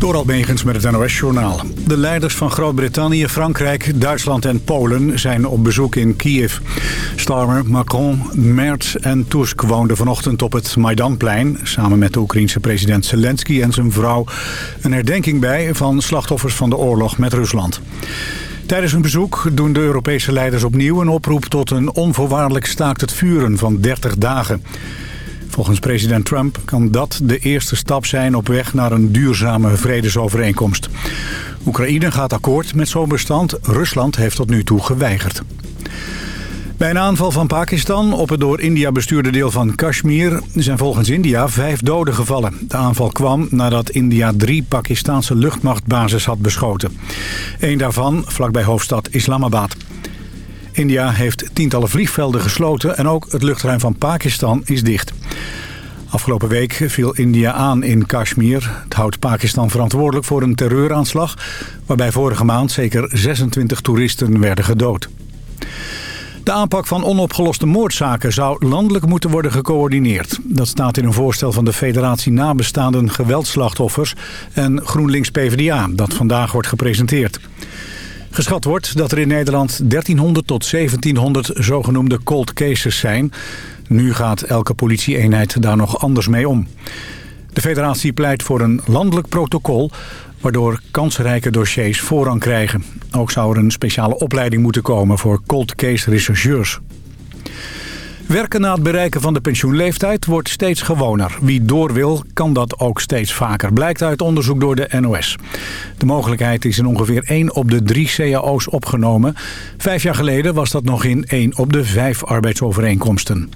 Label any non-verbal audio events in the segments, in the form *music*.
Door Megens met het NOS-journaal. De leiders van Groot-Brittannië, Frankrijk, Duitsland en Polen zijn op bezoek in Kiev. Starmer, Macron, Merz en Tusk woonden vanochtend op het Maidanplein... samen met de Oekraïense president Zelensky en zijn vrouw... een herdenking bij van slachtoffers van de oorlog met Rusland. Tijdens hun bezoek doen de Europese leiders opnieuw een oproep... tot een onvoorwaardelijk staakt het vuren van 30 dagen... Volgens president Trump kan dat de eerste stap zijn op weg naar een duurzame vredesovereenkomst. Oekraïne gaat akkoord met zo'n bestand. Rusland heeft tot nu toe geweigerd. Bij een aanval van Pakistan op het door India bestuurde deel van Kashmir... zijn volgens India vijf doden gevallen. De aanval kwam nadat India drie Pakistanse luchtmachtbases had beschoten. Eén daarvan vlakbij hoofdstad Islamabad. India heeft tientallen vliegvelden gesloten en ook het luchtruim van Pakistan is dicht. Afgelopen week viel India aan in Kashmir. Het houdt Pakistan verantwoordelijk voor een terreuraanslag... waarbij vorige maand zeker 26 toeristen werden gedood. De aanpak van onopgeloste moordzaken zou landelijk moeten worden gecoördineerd. Dat staat in een voorstel van de Federatie Nabestaanden Geweldslachtoffers en GroenLinks PvdA, dat vandaag wordt gepresenteerd. Geschat wordt dat er in Nederland 1300 tot 1700 zogenoemde cold cases zijn. Nu gaat elke politieeenheid daar nog anders mee om. De federatie pleit voor een landelijk protocol... waardoor kansrijke dossiers voorrang krijgen. Ook zou er een speciale opleiding moeten komen voor cold case rechercheurs. Werken na het bereiken van de pensioenleeftijd wordt steeds gewoner. Wie door wil, kan dat ook steeds vaker, blijkt uit onderzoek door de NOS. De mogelijkheid is in ongeveer 1 op de 3 cao's opgenomen. Vijf jaar geleden was dat nog in 1 op de 5 arbeidsovereenkomsten.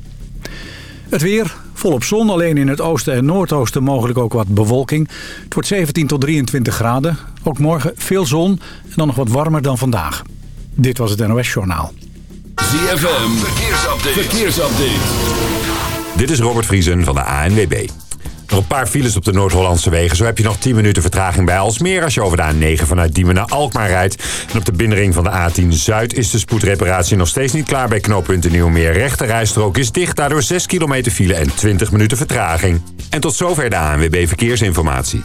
Het weer, volop zon, alleen in het oosten en noordoosten mogelijk ook wat bewolking. Het wordt 17 tot 23 graden. Ook morgen veel zon en dan nog wat warmer dan vandaag. Dit was het NOS Journaal. ZFM, verkeersupdate. verkeersupdate. Dit is Robert Vriesen van de ANWB. Nog een paar files op de Noord-Hollandse wegen. Zo heb je nog 10 minuten vertraging bij Alsmeer als je over de A9 vanuit Diemen naar Alkmaar rijdt. En op de binnenring van de A10 Zuid is de spoedreparatie nog steeds niet klaar bij knooppunt Nieuwmeer. Rechte rijstrook is dicht, daardoor 6 kilometer file en 20 minuten vertraging. En tot zover de ANWB Verkeersinformatie.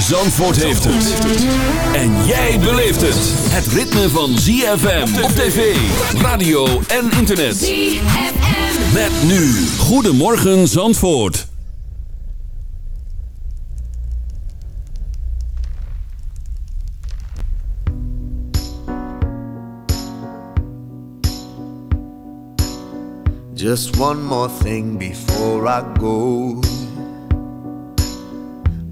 Zandvoort heeft het. En jij beleeft het. Het ritme van ZFM op tv, radio en internet. ZFM. Met nu. Goedemorgen Zandvoort. Just one more thing before I go.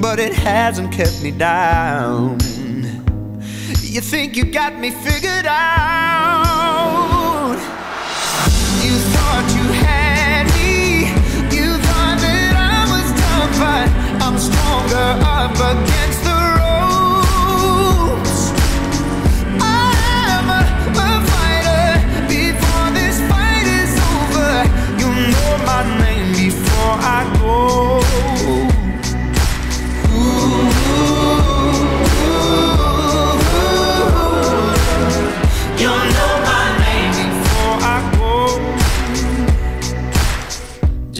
but it hasn't kept me down. You think you got me figured out? You thought you had me, you thought that I was done, but I'm stronger up against the ropes. I'm a, a fighter. Before this fight is over, you know my name before I go.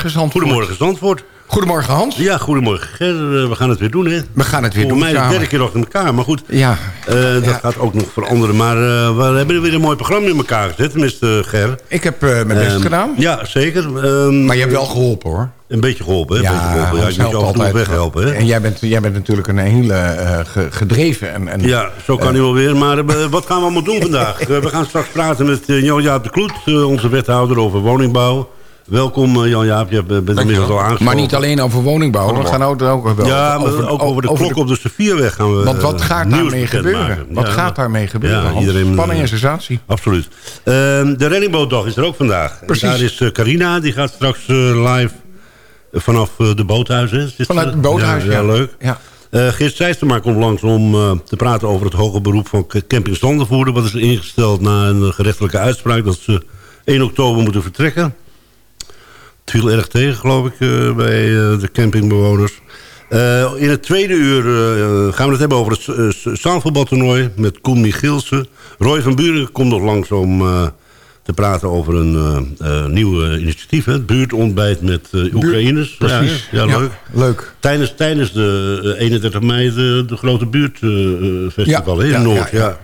Goedemorgen, Zandvoort. Goedemorgen, Zandvoort. Goedemorgen, Hans. Ja, goedemorgen, Ger. Eh, We gaan het weer doen, hè? We gaan het weer Volgens doen mij de derde keer achter elkaar, maar goed. Ja. eh, dat Ja. gaat ook nog veranderen. Maar eh, we hebben weer een mooi programma in elkaar gezet, tenminste, Ger. Ik heb mijn best Ehm, gedaan. Ja, zeker. Ehm, Maar je hebt wel geholpen, hoor. Een beetje geholpen, hè? Een beetje geholpen. Ja, ik moet je altijd. weghelpen, hè? En jij bent, jij bent natuurlijk een hele ge- gedreven en... en Ja, zo kan hij wel weer. Maar wat gaan we allemaal doen vandaag? *laughs* We gaan straks praten met eh, Jan-Jaap de Kloet, onze wethouder over woningbouw. Welkom eh, Jan-Jaap, je bent inmiddels al aangesloten. Maar niet alleen over woningbouw. We gaan ook, ook wel Ja, maar ook over de klok op de Sofierweg gaan we Want wat eh, gaat daarmee gebeuren? Wat Ja, gaat daarmee gebeuren? Ja, iedereen, Spanning eh, en sensatie. Absoluut. Ehm, de reddingbootdag is er ook vandaag. En Precies. daar is eh, Carina, die gaat straks eh, live eh, vanaf eh, de boothuis. Hè? Is dit, Vanuit eh, het boothuis, ja. ja. leuk. Ja. Eh Geert komt langs om eh, te praten over het hoge beroep van K- camping Standervoerder. Wat is er ingesteld na een eh, gerechtelijke uitspraak dat ze 1 oktober moeten vertrekken. Het viel erg tegen, geloof ik, eh, bij eh, de campingbewoners. Eh, in het tweede uur gaan we het hebben over het uh, zaalvoetbaltoernooi met Koen Michielsen. Roy van Buren komt nog langs om te praten over een eh, nieuw initiatief. Hè? Het buurtontbijt met Oekraïners. Precies. Ja, ja, leuk. leuk. Tijdens, tijdens de eh, 31 mei de, de grote buurtfestival Ja, in Noord. ja.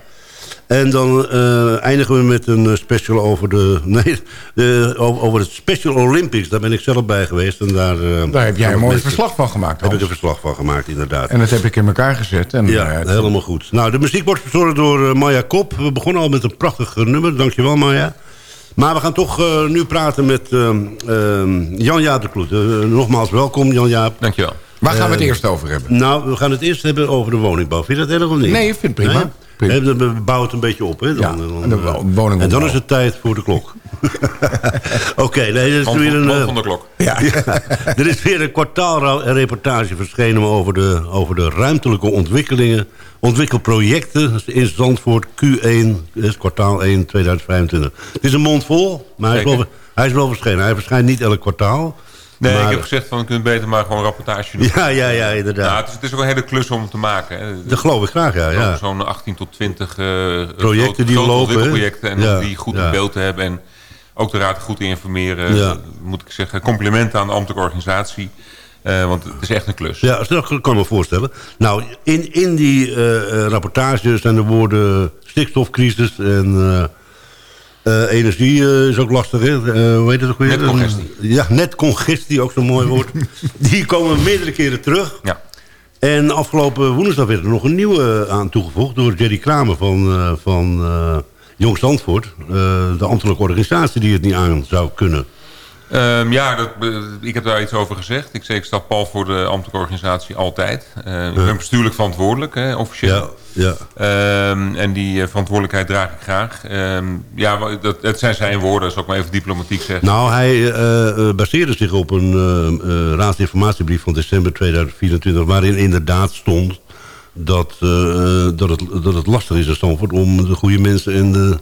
En dan eh, eindigen we met een eh, special over, de, *laughs* nee, de, over, over het Special Olympics. Daar ben ik zelf bij geweest. En daar, eh, Daar heb jij een mooi met- verslag van gemaakt, Heb ik een verslag van gemaakt, inderdaad. En dat heb ik in elkaar gezet. En, ja, helemaal goed. Nou, de muziek wordt verzorgd door Maya Kop. We begonnen al met een prachtig nummer. Dankjewel, Maya. Maar we gaan toch nu praten met ehm, ehm, Jan-Jaap de Kloet. Nogmaals welkom, Jan-Jaap. Dankjewel. Waar gaan we het eerst over hebben? Nou, we gaan het eerst hebben over de woningbouw. Vind je dat erg of niet? Nee, ik vind het prima. Prima. We bouwen het een beetje op. Hè? Dan, Ja, dan, de eh. En dan is het tijd voor de klok. *laughs* Oké, nee, er is weer een... eh, van de klok. *laughs* ja, er is weer een kwartaalreportage verschenen over de, over de ruimtelijke ontwikkelingen, ontwikkelprojecten in Zandvoort Q1, dus kwartaal 1 2025. Het is een mond vol, maar hij is, wel, hij is wel verschenen. Hij verschijnt niet elk kwartaal. Nee, maar- ik heb gezegd van, we kunnen beter maar gewoon een rapportage doen. Ja, ja, ja, Nou, inderdaad. het, is, het is ook een hele klus om te maken. Hè. Dat geloof ik graag, ja. ja. Zo'n 18 tot 20 eh Projecten die grote lopen, ontwikkelprojecten En Ja, die goed in beeld te hebben. En ook de raad goed te informeren. Ja. Moet ik zeggen, complimenten aan de ambtelijke organisatie. Eh, want het is echt een klus. Ja, dat kan ik me voorstellen. Nou, in, in die eh, eh, rapportage zijn de woorden stikstofcrisis en eh, energie eh, is ook lastig. Hè? Eh, hoe heet het ook weer? Netcongestie. Ja, netcongestie, ook zo'n mooi woord. *laughs* die komen meerdere keren terug. Ja. En afgelopen woensdag werd er nog een nieuwe aan toegevoegd... door Jerry Kramer van, van Jong Zandvoort. de ambtelijke organisatie die het niet aan zou kunnen. Ehm, ja, dat, eh, ik heb daar iets over gezegd. Ik zeg, ik sta pal voor de ambtelijke organisatie altijd. Eh, ik ben bestuurlijk verantwoordelijk, hè, officieel. Ja, ja. Ehm, en die eh, verantwoordelijkheid draag ik graag. Ehm, ja, dat, het zijn zijn woorden, zal ik maar even diplomatiek zeggen. Nou, hij eh, baseerde zich op een uh, raadsinformatiebrief van december 2024... waarin inderdaad stond dat, dat, het, dat het lastig is in Stamford... om de goede mensen en de,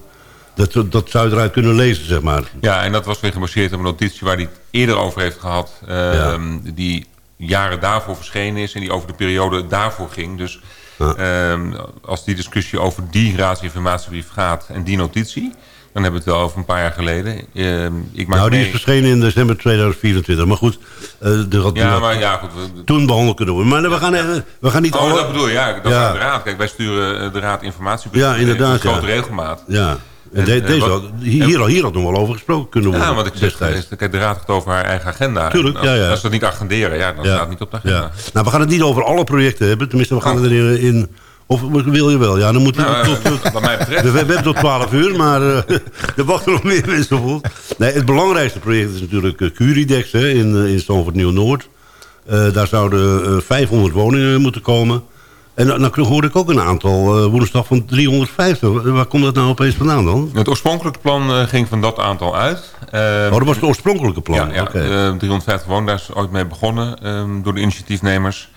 dat, dat zou eruit kunnen lezen, zeg maar. Ja, en dat was weer gebaseerd op een notitie waar hij het eerder over heeft gehad. ehm, Die jaren daarvoor verschenen is en die over de periode daarvoor ging. Dus Ja. ehm, als die discussie over die raadsinformatiebrief gaat en die notitie... dan hebben we het wel over een paar jaar geleden. Ehm, ik maak Nou, die mee- is verschenen in december 2024. Maar goed, eh, de, had- Ja, maar ja, goed. we- toen behandeld kunnen worden. Maar we gaan, we gaan niet Oh, alle... dat bedoel je, ja. Dat Ja. is de raad. Kijk, wij sturen eh, de raad informatie. Ja, inderdaad, Met grote ja. regelmaat. Ja, en En, de- eh, deze wat- hier, hier, hier had nog wel over gesproken kunnen worden. Ja, wat ik zeg, kijk, de raad gaat over haar eigen agenda. Tuurlijk, als, ja, ja. Als ze dat niet agenderen, ja, dan staat het niet op de agenda. Ja. Nou, we gaan het niet over alle projecten hebben. Tenminste, we gaan Oh. het er in... Of wil je wel? Ja, dan moeten we Nou, tot, tot, eh, wat mij betreft. we, we hebben tot 12 uur, maar eh, *laughs* er wachten nog meer mensen op. Nee, het belangrijkste project is natuurlijk uh, Curidex hè, in, eh, in Stamford Nieuw-Noord. Eh, daar zouden eh, 500 woningen moeten komen. En dan, dan hoorde ik ook een aantal eh, woensdag van 350. Waar komt dat nou opeens vandaan dan? Het oorspronkelijke plan eh, ging van dat aantal uit. Eh, Oh, dat was het oorspronkelijke plan. Ja, ja eh, 350 wonen, daar is ooit mee begonnen ehm, door de initiatiefnemers.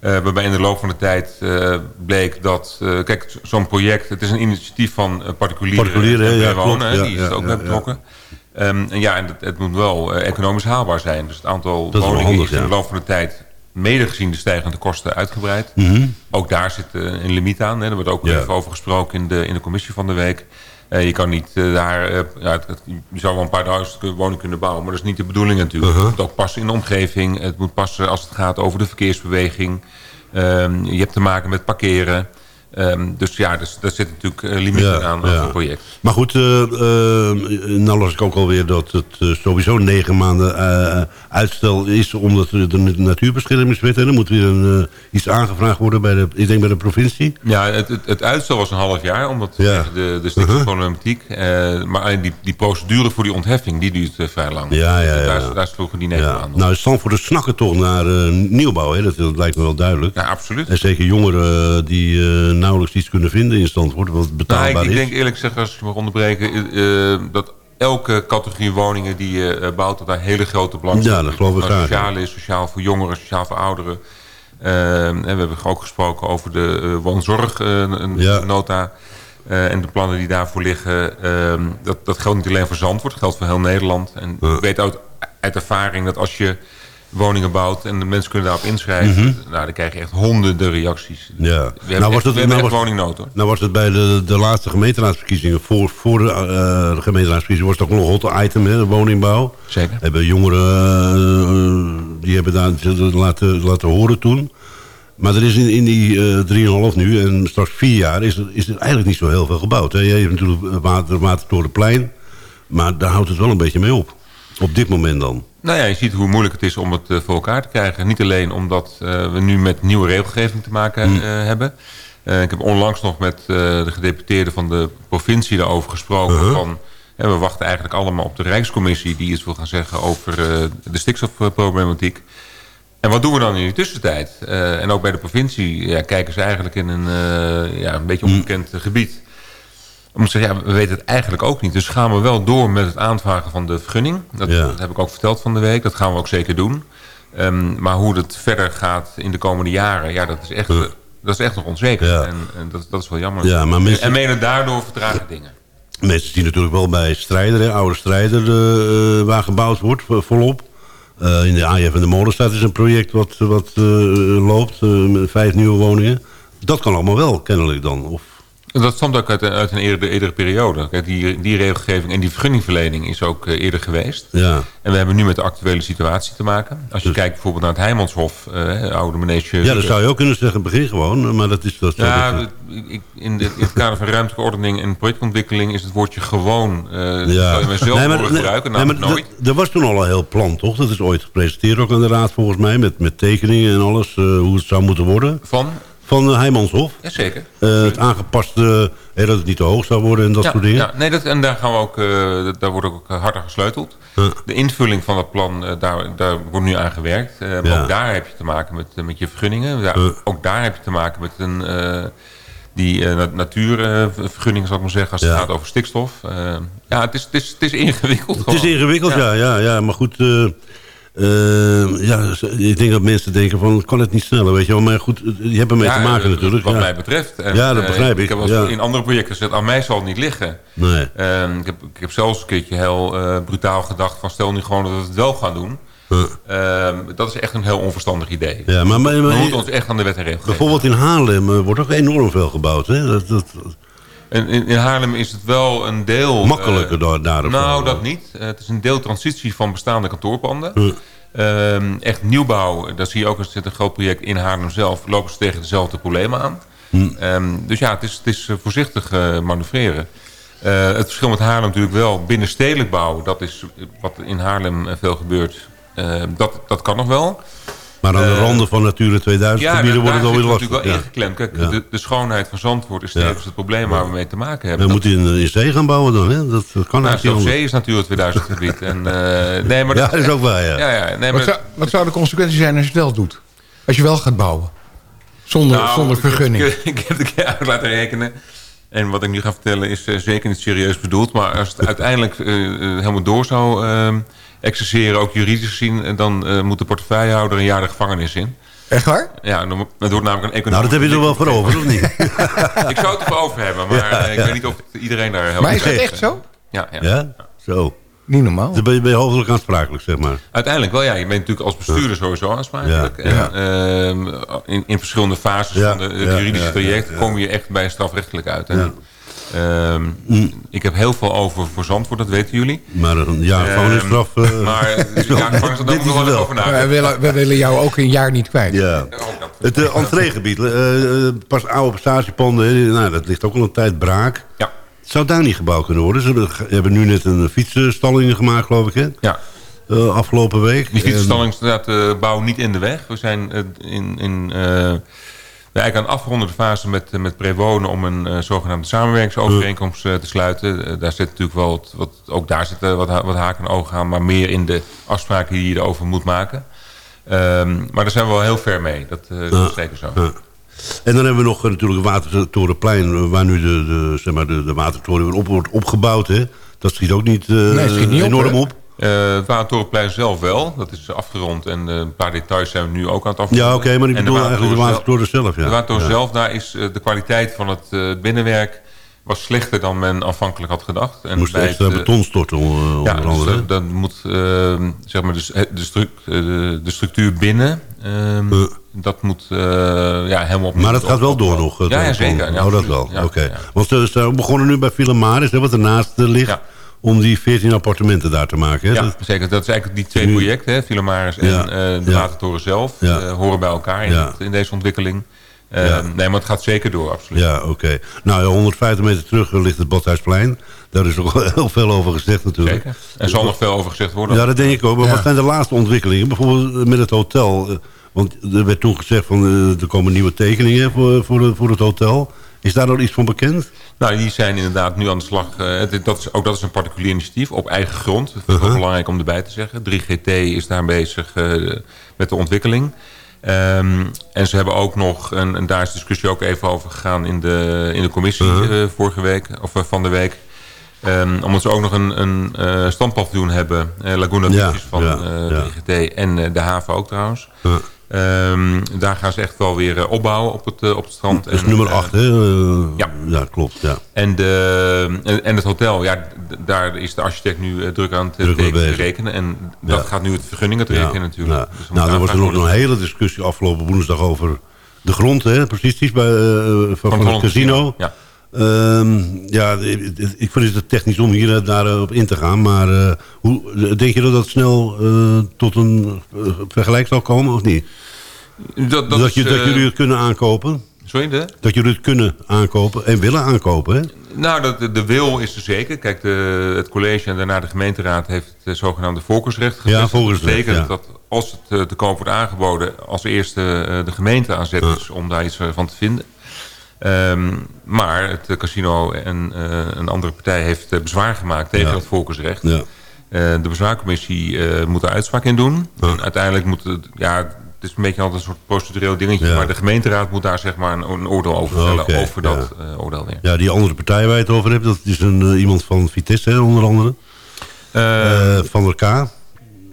Eh, waarbij in de loop van de tijd eh, bleek dat... eh, kijk, zo'n project, het is een initiatief van eh, particulieren. Particulieren, ja, wonen, klopt. hè, Ja, die is ja, er ook bij betrokken. Ehm, en ja, en het, het moet wel eh, economisch haalbaar zijn. Dus het aantal Dat is wel woningen handig, is in de loop van de tijd... mede gezien de stijgende kosten uitgebreid. Mhm. Ook daar zit eh, een limiet aan. Hè. Er wordt ook Ja. even over gesproken in de, in de commissie van de week. Eh, je kan niet eh, daar... ja, het- je zou wel een paar duizend woningen kunnen bouwen... maar dat is niet de bedoeling natuurlijk. Uh-huh. Het moet ook passen in de omgeving. Het moet passen als het gaat over de verkeersbeweging. Ehm, je hebt te maken met parkeren. Ehm, dus ja, dus, daar zit natuurlijk eh, limieten aan, aan zo'n project. Maar goed, eh, nou las ik ook alweer dat het sowieso negen maanden uitstel is... omdat er de natuurbeschermingswet... en er moet weer een, iets aangevraagd worden bij de, ik denk bij de provincie. Ja, het, het, het uitstel was een half jaar, omdat Ja. de, de stikstofproblematiek. eh, maar alleen die, die procedure voor die ontheffing, die duurt vrij lang. Ja, ja, ja. Daar, daar sloegen die negen Ja. maanden op. Nou, Stanford snakken toch naar nieuwbouw, hè? Dat, dat lijkt me wel duidelijk. Ja, absoluut. En zeker jongeren die nauwelijks iets kunnen vinden in Stanford... wat Nou, betaalbaar ik, ik is. denk eerlijk gezegd, als je mag onderbreken... eh, eh, dat elke categorie woningen die je eh, bouwt... dat daar hele grote belang Ja, dat geloof ik nou graag, Sociaal is, sociaal voor jongeren, sociaal voor ouderen. Eh, en we hebben ook gesproken over de eh, woonzorgnota... Ja. en de plannen die daarvoor liggen. Ehm, dat, dat geldt niet alleen voor Zandvoort, dat geldt voor heel Nederland. En ik weet uit, uit ervaring dat als je woningen bouwt... en de mensen kunnen daarop inschrijven... nou, dan krijg je echt honderden reacties. Mhm. Ja. We hebben Nou, was echt, het- we nou was- woningnood, hoor. Nou was het bij de, de laatste gemeenteraadsverkiezingen... voor, voor de, eh, de gemeenteraadsverkiezingen was het ook nog een hot item, hè, de woningbouw. Zeker. Hebben jongeren, eh, die hebben daar laten, laten horen toen. Maar er is in, in die eh 3,5 nu en straks vier jaar... Is er, is er eigenlijk niet zo heel veel gebouwd. Hè. Je hebt natuurlijk water, Watertorenplein... maar daar houdt het wel een beetje mee op. Op dit moment dan. Nou ja, je ziet hoe moeilijk het is om het eh, voor elkaar te krijgen. Niet alleen omdat eh, we nu met nieuwe regelgeving te maken Hmm. eh, hebben. Ik heb onlangs nog met de gedeputeerden van de provincie daarover gesproken. Van, hè, we wachten eigenlijk allemaal op de Rijkscommissie... die iets wil gaan zeggen over de stikstofproblematiek. En wat doen we dan in die tussentijd? En ook bij de provincie ja, kijken ze eigenlijk in een, ja, een beetje onbekend eh, gebied. Om te zeggen, ja, we weten het eigenlijk ook niet. Dus gaan we wel door met het aanvragen van de vergunning. Dat, Ja. dat heb ik ook verteld van de week. Dat gaan we ook zeker doen. Ehm, maar hoe het verder gaat in de komende jaren... ja, dat is echt, eh, dat is echt nog onzeker. Ja. En, en dat, dat is wel jammer. Ja, maar mensen- En menen daardoor vertragen dingen. Mensen zien natuurlijk wel bij Strijder, hè, oude Strijder, eh, eh, waar gebouwd wordt, vo- volop. Eh, in de AIF en de Molenstad is een project wat, wat eh, loopt, eh, met vijf nieuwe woningen. Dat kan allemaal wel, kennelijk dan. Of, Dat stamt ook uit, uit een eerdere, eerdere periode. Kijk, die, die regelgeving en die vergunningverlening is ook eh, eerder geweest. ja. En we hebben nu met de actuele situatie te maken. Als je Dus- kijkt bijvoorbeeld naar het Heimanshof, eh oude manege... ja, dat zou je ook kunnen zeggen, begin gewoon. Maar dat is... Dat, Ja, dat- ik, in, de, in het kader van ruimtelijke ordening en projectontwikkeling is het woordje gewoon. eh ja. zou je zelf Nee, maar- gebruiken, nee, namelijk maar nooit. Er was toen al een heel plan, toch? Dat is ooit gepresenteerd ook aan de raad volgens mij, met, met tekeningen en alles, hoe het zou moeten worden. Van? Van uh, Heijmanshof. Jazeker. Uh, het aangepaste, uh, dat het niet te hoog zou worden en dat ja, soort dingen. Ja, nee, dat, en daar, gaan we ook, daar wordt ook harder gesleuteld. De invulling van het plan, daar, daar wordt nu aan gewerkt. Maar ja. ook daar heb je te maken met, met je vergunningen. Daar, ook daar heb je te maken met een die natuurvergunning, zal ik maar zeggen, als het gaat over stikstof. Ja, het is, het, is, het is ingewikkeld. Het is ingewikkeld, ja. ja, ja, maar goed, uh, ja, ik denk dat mensen denken van, kan het niet sneller, weet je wel. Maar goed, je hebt ermee ja, te maken natuurlijk. Wat mij betreft. En, ja, dat begrijp ik. Ik heb wel ja. in andere projecten aan mij zal het niet liggen. Nee. ik, heb, ik heb zelfs een keertje heel brutaal gedacht van, stel nu gewoon dat we het wel gaan doen. Uh, dat is echt een heel onverstandig idee. Ja, maar, maar, maar, we moeten ons echt aan de wet en. Bijvoorbeeld in Haarlem wordt ook enorm veel gebouwd. Hè? Dat, dat... En in, in, Haarlem is het wel een deel... Makkelijker uh, daar. Nou, dat niet. het is een deel transitie van bestaande kantoorpanden. Ehm, echt nieuwbouw, daar zie je ook, er zit een groot project in Haarlem zelf... lopen ze tegen dezelfde problemen aan. Um, dus ja, het is, het is voorzichtig manoeuvreren. Uh, het verschil met Haarlem natuurlijk wel binnenstedelijk bouwen. Dat is wat in Haarlem veel gebeurt. Uh, dat, dat kan nog wel. Maar aan de uh, randen van Natura 2000 ja, gebieden wordt het alweer lastig. natuurlijk wel ingeklemd. Kijk, ja. de, de, schoonheid van Zandvoort is tevens het probleem waar we mee te maken hebben. We moeten in, in zee gaan bouwen dan, hè? Dat, dat kan nou, eigenlijk zee is natuurlijk 2000 gebied. En, uh, nee, maar *laughs* ja, dat is ook waar, ja. ja, ja nee, wat, zou, wat zou de consequentie zijn als je het wel doet? Als je wel gaat bouwen? Zonder, nou, zonder vergunning? Ik, ik, ik heb *laughs* het uit laten rekenen. En wat ik nu ga vertellen is uh, zeker niet serieus bedoeld. Maar als het *laughs* uiteindelijk uh, helemaal door zou exerceren, ook juridisch gezien... dan moet de portefeuillehouder een jaar de gevangenis in. Echt waar? Ja, dan, dat wordt namelijk een economie. Nou, dat heb je er wel voor over, of niet? *laughs* ik zou het ervoor over hebben, maar ja, ik weet niet of iedereen daar... Maar is dat echt zo? Ja, ja. ja? Zo. Niet normaal. Dan ben je, ben je hoofdelijk aansprakelijk, zeg maar. Uiteindelijk wel, ja. Je bent natuurlijk als bestuurder sowieso aansprakelijk. Ja, ja. En, uh, in, in verschillende fases Ja, van de, het ja, juridische ja, traject... ja, ja. kom je echt bij strafrechtelijk uit. En, Ehm, Ik heb heel veel over voor Zandvoort, dat weten jullie. Maar een jaar Ehm, gevangenisstraf... eh, maar dus, *laughs* ja, gevangenis, daar wel over nadenken. willen, wij willen jou ook een jaar niet kwijt. ja. Het uh, entreegebied, eh, eh, pas oude statiepanden, hè, nou, dat ligt ook al een tijd braak. Ja, Zou daar niet gebouwd kunnen worden? Ze hebben, nu net een fietsstalling gemaakt, geloof ik, hè? ja. Eh, afgelopen week. Die fietsenstalling staat de bouw niet in de weg. We zijn eh, in, in, we eigenlijk aan de afgerondende fase met, eh, met Prewonen... om een eh, zogenaamde samenwerkingsovereenkomst eh, te sluiten. Daar zit natuurlijk wel wat, wat, ook daar zitten wat, wat haken en ogen aan... maar meer in de afspraken die je erover moet maken. Ehm, maar daar zijn we wel heel ver mee. Dat, eh, dat is zeker zo. Ja. En dan hebben we nog natuurlijk het Watertorenplein... waar nu de, de, zeg maar de, de watertoren weer op wordt opgebouwd. Hè? Dat schiet ook niet, eh, schiet enorm op. Eh, het Watertorenplein zelf wel. Dat is afgerond en eh, een paar details zijn we nu ook aan het afronden. Ja, oké, maar ik bedoel eigenlijk de Watertoren zelf. Ja. De Watertoren Ja. zelf, daar is eh, de kwaliteit van het binnenwerk... was slechter dan men aanvankelijk had gedacht. En Moest bij extra het, beton storten, onder Ja, dus, andere. dan moet eh, zeg maar dus, de, de, de structuur binnen... ehm, Eh. dat moet ja, helemaal opnieuw maar dat gaat wel door nog. Ja, ja, zeker. Ja, oh, dat wel. Oké. ja. Want ze zijn begonnen nu bij Philamaris, hè, wat ernaast ligt... Om die 14 appartementen daar te maken. Hè? Ja, Dat- zeker. Dat is eigenlijk die twee projecten, hè, Filomaris en Ja, eh, de ja. Watertoren zelf, eh, horen bij elkaar in, het- in deze ontwikkeling. Eh, Ja. Nee, maar het gaat zeker door, absoluut. Ja, oké. Nou ja, 150 meter terug ligt het Badhuisplein. Daar is ook *laughs* heel veel over gezegd natuurlijk. Zeker. Er zal nog veel over gezegd worden. Ja, dat denk ik ook. Maar wat zijn de laatste ontwikkelingen? Bijvoorbeeld met het hotel. Want er werd toen gezegd van er komen nieuwe tekeningen voor, voor het hotel. Is daar al iets van bekend? Nou, die zijn inderdaad nu aan de slag. eh, het- dat is, ook dat is een particulier initiatief op eigen grond. Dat Uh-huh. wel belangrijk om erbij te zeggen. 3GT is daar bezig eh, met de ontwikkeling. Ehm, en ze hebben ook nog, en, en daar is de discussie ook even over gegaan in de, in de commissie Uh-huh. eh, vorige week, of van de week. Ehm, omdat ze ook nog een, een eh standpaviljoen hebben. eh, Laguna Ja, is van ja, eh, ja. 3GT en de haven ook trouwens. Ehm, daar gaan ze echt wel weer eh, opbouwen op het, eh, op het strand. Dat is En, nummer eh, 8, hè? Eh, ja. ja, klopt. Ja. en, de, en, en het hotel, ja, daar is de architect nu druk aan het Druk rekenen. En dat Ja. gaat nu het vergunningen tekenen natuurlijk. Ja. Dus nou, er was er nog een hele discussie afgelopen woensdag over de grond, hè? precies, bij, van, van het Holland casino. Ja. Ehm, ja, ik, vind het technisch om hier eh, daarop in te gaan. Maar eh, hoe, denk je dat dat snel eh, tot een eh, vergelijk zal komen of niet? Dat, dat, je, dat eh, jullie het kunnen aankopen? Sorry, de? Dat jullie het kunnen aankopen en willen aankopen, hè? Nou, dat, de, wil is er zeker. Kijk, de, het college en daarna de gemeenteraad heeft het zogenaamde volkersrecht Ja, gevestigd. volkersrecht, Dat betekent ja. dat als het eh, te koop wordt aangeboden... als eerste eh, de gemeente aan zet Ja. is om daar iets eh, van te vinden. Ehm, maar het casino en eh, een andere partij heeft eh, bezwaar gemaakt tegen Ja. dat volkersrecht. Ja. Eh, de bezwaarcommissie moet er uitspraak in doen. En uiteindelijk moet het... Ja, het is een beetje altijd een soort procedureel dingetje... Ja. maar de gemeenteraad moet daar zeg maar een, een oordeel over vellen... Oké, over dat oordeel weer. Ja, die andere partij waar je het over hebt, dat is een, iemand van Vitesse, hè, onder andere. Eh, van K.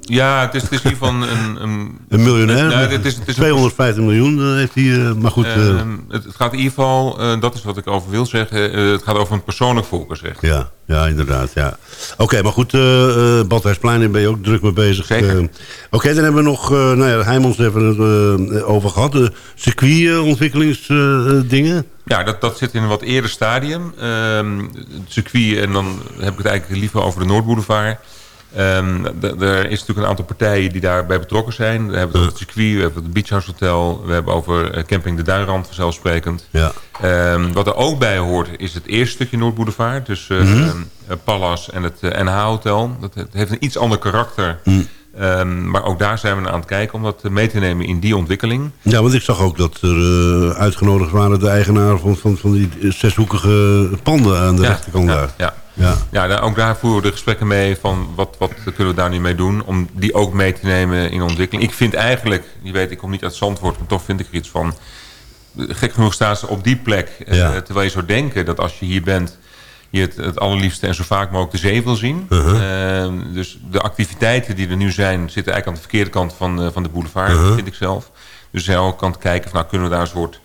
Ja, het is, het is in ieder geval een... Een, *laughs* Een miljonair. Nee, het is, het is een- 250 miljoen eh, heeft hij. eh, maar goed, eh, Ehm, het, het gaat in ieder geval, dat is wat ik over wil zeggen... het gaat over een persoonlijk volkersrecht. ja, ja, inderdaad. Ja. Oké, maar goed, eh Badhuisplein daar ben je ook druk mee bezig. Zeker. Oké, dan hebben we nog, nou ja, Heijmans hebben het over gehad. De circuitontwikkelingsdingen. Ja, dat, dat zit in een wat eerder stadium. Ehm, het circuit, en dan heb ik het eigenlijk liever over de Noordboulevard. Ehm, er is natuurlijk een aantal partijen die daarbij betrokken zijn. We hebben het over het circuit, we hebben het Beach House Hotel... we hebben over eh, camping De Duinrand vanzelfsprekend. ja. Ehm, wat er ook bij hoort is het eerste stukje Noordboulevard. Dus eh, Pallas en het eh, NH-hotel. Dat heeft een iets ander karakter. Mhm. Ehm, maar ook daar zijn we naar aan het kijken om dat mee te nemen in die ontwikkeling. ja, want ik zag ook dat er uitgenodigd waren... de eigenaren van, van, van die zeshoekige panden aan de rechterkant ja, daar. ja. Ja. Ja, ook daar voeren we de gesprekken mee van wat, wat kunnen we daar nu mee doen. Om die ook mee te nemen in ontwikkeling. Ik vind eigenlijk, je weet ik kom niet uit Zandvoort, maar toch vind ik er iets van. Gek genoeg staan ze op die plek. eh, Ja. terwijl je zou denken dat als je hier bent, je het, het allerliefste en zo vaak mogelijk de zee wil zien. Uh-huh. Ehm, dus de activiteiten die er nu zijn, zitten eigenlijk aan de verkeerde kant van, eh, van de boulevard, Uh-huh. vind ik zelf. Dus aan het kijken van nou kunnen we daar een soort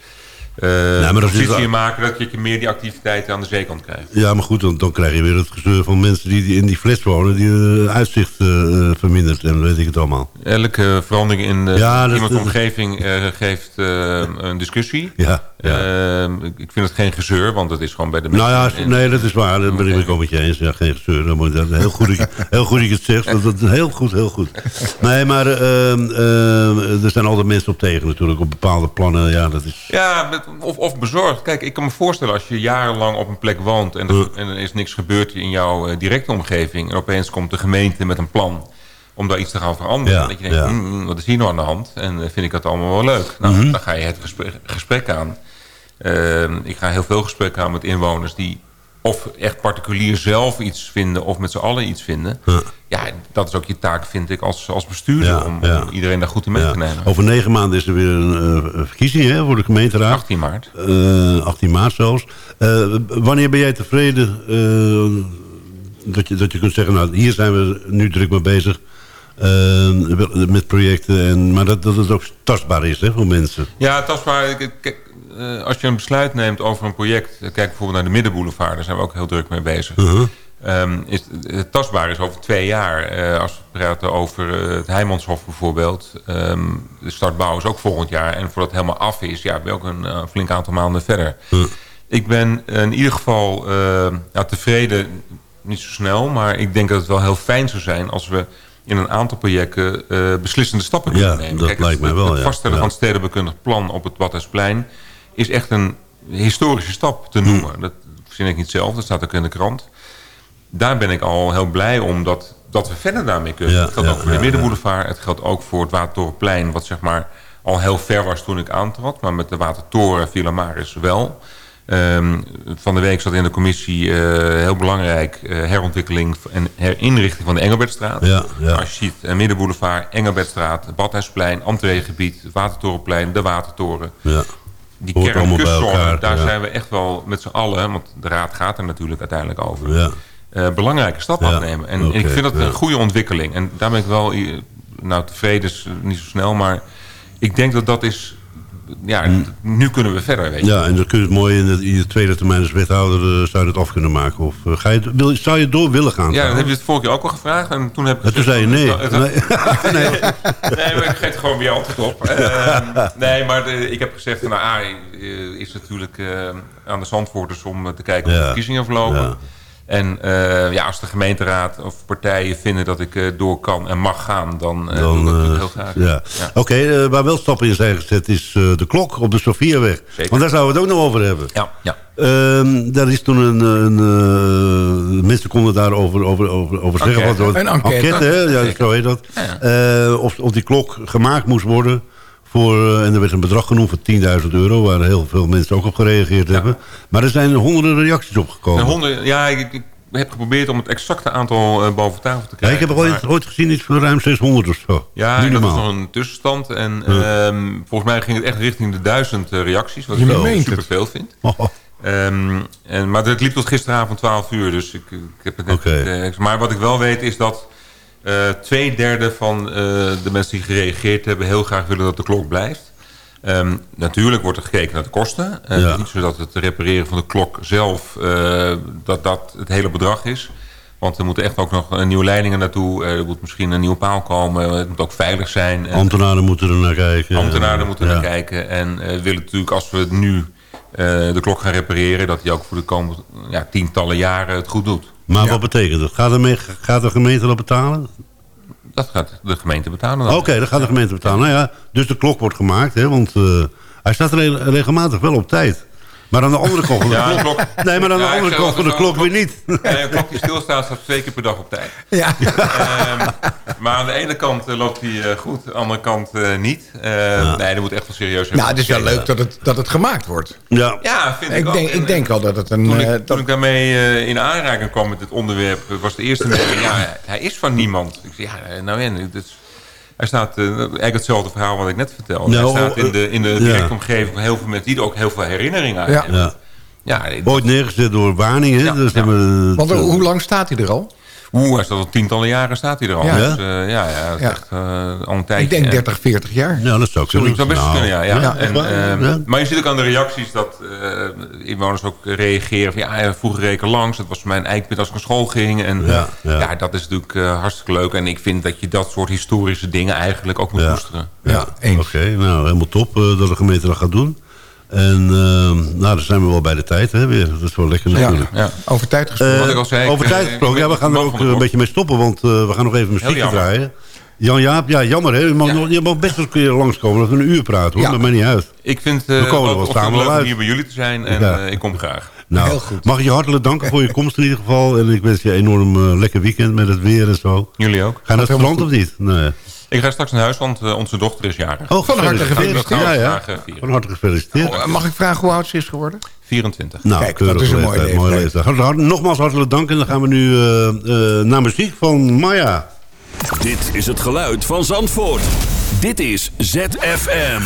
eh maar is positie wel- in maken dat je meer die activiteiten aan de zeekant krijgt. Ja, maar goed, dan, dan krijg je weer het gezeur van mensen die, die in die flats wonen... die het uitzicht eh, eh, vermindert en weet ik het allemaal. Elke verandering in de Ja, dat- iemands omgeving eh, geeft eh, een discussie. Ja, ja. Eh, ik- vind het geen gezeur, want het is gewoon bij de mensen. Nou ja, in- nee, dat is waar. Dat ben ik het ook met je eens. Ja, geen gezeur. Dan moet dat heel goed, dat je- *laughs* heel goed dat je het zegt. Dat, dat, heel goed, heel goed. Nee, maar eh, eh, er zijn altijd mensen op tegen natuurlijk. Op bepaalde plannen, ja, dat is... Ja, of, of bezorgd. Kijk, ik kan me voorstellen als je jarenlang op een plek woont... en er, en er is niks gebeurd in jouw eh, directe omgeving... en opeens komt de gemeente met een plan om daar iets te gaan veranderen. Ja, dat je denkt, ja. "Hmm, wat is hier nou aan de hand? En eh, vind ik dat allemaal wel leuk? Nou, Mhm. dan ga je het gesprek, gesprek aan. Ehm, ik ga heel veel gesprekken aan met inwoners die of echt particulier zelf iets vinden... of met z'n allen iets vinden. Ja. Ja, dat is ook je taak, vind ik, als, als bestuurder... Ja, om, ja. om iedereen daar goed in mee te nemen. Over negen maanden is er weer een eh, verkiezing hè, voor de gemeenteraad. 18 maart. Eh, 18 maart zelfs. Eh, wanneer ben jij tevreden eh, dat, je, dat je kunt zeggen... nou, hier zijn we nu druk mee bezig eh, met projecten... En, maar dat, dat het ook tastbaar is hè, voor mensen. Ja, tastbaar. Kijk, eh, als je een besluit neemt over een project... Kijk bijvoorbeeld naar de Middenboulevard. Daar zijn we ook heel druk mee bezig. Uh-huh. Ehm, is, het tastbaar is over twee jaar. Eh, als we praten over eh, het Heijmanshof bijvoorbeeld. ehm, de startbouw is ook volgend jaar. En voordat het helemaal af is... Ja, ben je ook een flink aantal maanden verder. Ik ben in ieder geval ja, tevreden. Niet zo snel. Maar ik denk dat het wel heel fijn zou zijn... als we in een aantal projecten beslissende stappen kunnen Ja, nemen. dat Kijk, lijkt het, mij wel, Het vaststellen Ja. van het stedenbekundig plan op het Badhuisplein... is echt een historische stap te noemen. Hm. Dat vind ik niet zelf, dat staat ook in de krant. Daar ben ik al heel blij om dat, dat we verder daarmee kunnen. Ja, het geldt ja, ook voor de Middenboulevard. Het geldt ook voor het Watertorenplein... wat zeg maar al heel ver was toen ik aantrad. Maar met de Watertoren Villa Maris wel... Ehm, van de week zat in de commissie eh, heel belangrijk eh, herontwikkeling en herinrichting van de Engelbertstraat. Ja, ja. Als je ziet, eh, Middenboulevard, Engelbertstraat, Badhuisplein, Entreeggebied, Watertorenplein, de Watertoren. Ja. Die Hoort elkaar, daar ja. zijn we echt wel met z'n allen, want de raad gaat er natuurlijk uiteindelijk over, Ja. eh, belangrijke stappen Ja, aan nemen. En ik vind dat een goede ontwikkeling. En daar ben ik wel, eh, nou tevreden is niet zo snel, maar ik denk dat dat is, ja, nu kunnen we verder, weet je. Ja, en dan kun je het mooi in, de, in je tweede termijn als wethouder eh, zou je het af kunnen maken. Of eh, ga je, wil, zou je door willen gaan? Ja, dat heb je het vorige keer ook al gevraagd. En toen heb ik toen zei je nee. Het- *laughs* nee. nee, maar ik geef gewoon weer antwoord op. *laughs* Ehm, nee, maar de- ik heb gezegd, nou, A, eh, is natuurlijk aan de Zandvoorters om te kijken hoe Ja. de verkiezingen verlopen. Ja. En eh, ja, als de gemeenteraad of partijen vinden dat ik eh, door kan en mag gaan, dan, uh, dan doe ik het heel graag. Ja. ja. Oké, okay, waar wel stappen in zijn gezet is de klok op de Sofiaweg. Want daar zouden we het ook nog over hebben. Ja, ja. Um, daar is toen een... een mensen konden daarover over, over, over zeggen. Enquête. Wat, een enquête. enquête hè? Ja, zo heet dat. Ja. of, of die klok gemaakt moest worden voor, en er werd een bedrag genoemd van 10.000 euro... waar heel veel mensen ook op gereageerd ja. hebben. Maar er zijn honderden reacties opgekomen. Honderden, ja, ik, ik, heb geprobeerd om het exacte aantal uh, boven tafel te krijgen. Ja, ik heb ooit, maar... ooit gezien iets van ruim 600 of zo. Ja, dat is nog een tussenstand. En ja. um, volgens mij ging het echt richting de duizend uh, reacties. Wat Je ik wel super veel vind. Oh. Um, en, maar het liep tot gisteravond 12 uur. Dus ik, ik heb het net, okay. uh, maar wat ik wel weet is dat... Uh, twee derde van uh, de mensen die gereageerd hebben... heel graag willen dat de klok blijft. Um, natuurlijk wordt er gekeken naar de kosten. Uh, ja. Niet zodat het repareren van de klok zelf... dat dat het hele bedrag is. Want er moeten echt ook nog nieuwe leidingen naartoe. Er moet misschien een nieuwe paal komen. Het moet ook veilig zijn. Ambtenaren moeten er naar kijken. Ambtenaren moeten er ja. naar kijken. En we willen natuurlijk als we nu de klok gaan repareren... dat die ook voor de komende ja, tientallen jaren het goed doet. Maar ja. wat betekent dat? Gaat, ermee, gaat de gemeente dat betalen? Dat gaat de gemeente betalen. Oké, okay, dat gaat de gemeente betalen. Nou ja, dus de klok wordt gemaakt, hè, want uh, hij staat regelmatig wel op tijd. Maar aan de andere kant van de ja, klok... Nee, maar aan de ja, andere kant van de klok weer niet. Nee, een klok die stilstaat staat twee keer per dag op tijd. Ja. Um, *laughs* maar aan de ene kant uh, loopt hij uh, goed, aan de andere kant uh, niet. Ja. Nee, er moet echt wel serieus... Nou, het is wel leuk dat het, dat het gemaakt wordt. Ja, ja vind ik, ik ook. Denk, ik denk al dat het een... Toen ik, dat... toen ik daarmee in aanraking kwam met dit onderwerp... was de eerste mening, ja, hij is van niemand. Ik zei, ja, nou en, dit is... Hij staat uh, eigenlijk hetzelfde verhaal wat ik net vertelde. Nou, hij staat in de, in de directe ja. omgeving van heel veel mensen die er ook heel veel herinneringen aan ja. hebben. Ja. Ja, Ooit neergezet door Waningen. Ja, dus ja. We, Want hoe lang staat hij er al? Oeh, hij staat al tientallen jaren staat hij er al. Ja, dus, uh, ja, ja, dat is echt uh, al een tijdje. Ik denk 30, 40 jaar. Ja, dat zou ook kunnen. Dat zou best nou, kunnen, ja. ja. ja, en, uh, ja. Maar je ziet ook aan de reacties dat uh, inwoners ook reageren van... ja, vroeger reken langs, dat was mijn eikpunt als ik naar school ging. En ja, ja. dat is natuurlijk uh, hartstikke leuk. En ik vind dat je dat soort historische dingen eigenlijk ook moet ja. koesteren. Ja, Oké, okay, nou helemaal top dat de gemeente dat gaat doen. En uh, nou, dan zijn we wel bij de tijd hè, weer. Dat is wel lekker natuurlijk. Ja, ja. Over tijd gesproken. Uh, Wat ik al zei, over tijd gesproken, ja, we gaan er ook een beetje mee stoppen. Want uh, we gaan nog even muziek draaien. Jan Jaap, ja, jammer hè. Je mag, ja. nog, je mag best wel een keer langskomen. Dat we een uur praten hoor. Ja. Dat maakt niet uit. Ik vind uh, we komen er wel samen leuk om hier bij jullie te zijn. En ja. uh, ik kom graag. Nou, Heel goed. mag ik je hartelijk danken voor je komst in ieder geval. En ik wens je een enorm uh, lekker weekend met het weer en zo. Jullie ook. Ga je naar het strand of niet? Nee. Ik ga straks naar huis, want uh, onze dochter is jarig. Oh, van harte gefeliciteerd. Ja, ja. Van harte gefeliciteerd. Oh, mag ik vragen hoe oud ze is geworden? 24. Nou, Kijk, dat is een mooie leeftijd. Mooie leeftijd. Hart, nogmaals hartelijk dank. En dan gaan we nu uh, uh, naar muziek van Maya. Dit is het geluid van Zandvoort. Dit is ZFM.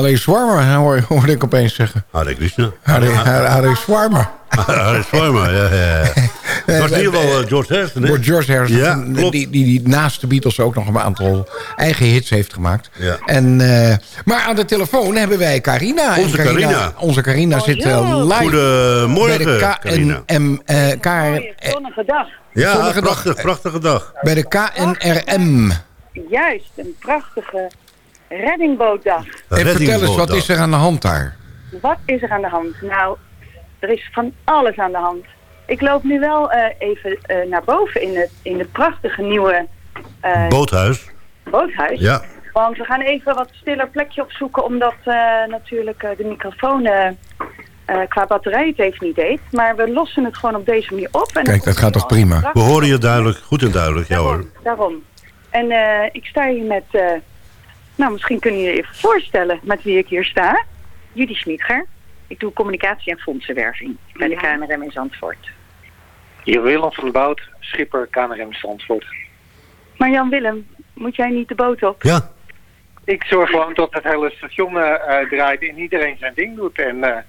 Hare Swarma hoor- hoorde ik opeens zeggen. Hare Krishna. Hare, Hare, Hare Swarma. *laughs* Hare Swarma, ja, ja. *laughs* Het was in ieder geval eh, George Harrison, hè? George Harrison. Ja. Die, die, die naast de Beatles ook nog een aantal eigen hits heeft gemaakt. Ja. En, eh, maar aan de telefoon hebben wij Carina. En Onze Carina. Onze Carina zit eh, live Goedemorgen, bij de. KNM, eh, Mooie K- zonnige dag. Ja, Zonnige dag. prachtig, prachtige dag. bij de KNRM. Juist, een prachtige reddingbootdag. En vertel eens, wat is er aan de hand daar? Wat is er aan de hand? Nou, er is van alles aan de hand. Ik loop nu wel eh, even eh, naar boven in het, in het prachtige nieuwe eh, Boothuis. boothuis. Ja. Want we gaan even wat stiller plekje opzoeken, omdat eh, natuurlijk eh, de microfoon qua batterij het even niet deed. Maar we lossen het gewoon op deze manier op. En Kijk, dat gaat toch prima? We horen je duidelijk, goed en duidelijk. Ja hoor. Daarom, daarom. En eh, ik sta hier met, eh, nou misschien kunnen jullie je even voorstellen met wie ik hier sta. Judy Schmiedger. Ik doe communicatie en fondsenwerving bij de KNRM in Zandvoort. Hier Willem van Bout, schipper KNRM Zandvoort. Maar Jan-Willem, moet jij niet de boot op? Ja. Ik zorg gewoon dat het hele station eh, eh, draait en iedereen zijn ding doet. En eh,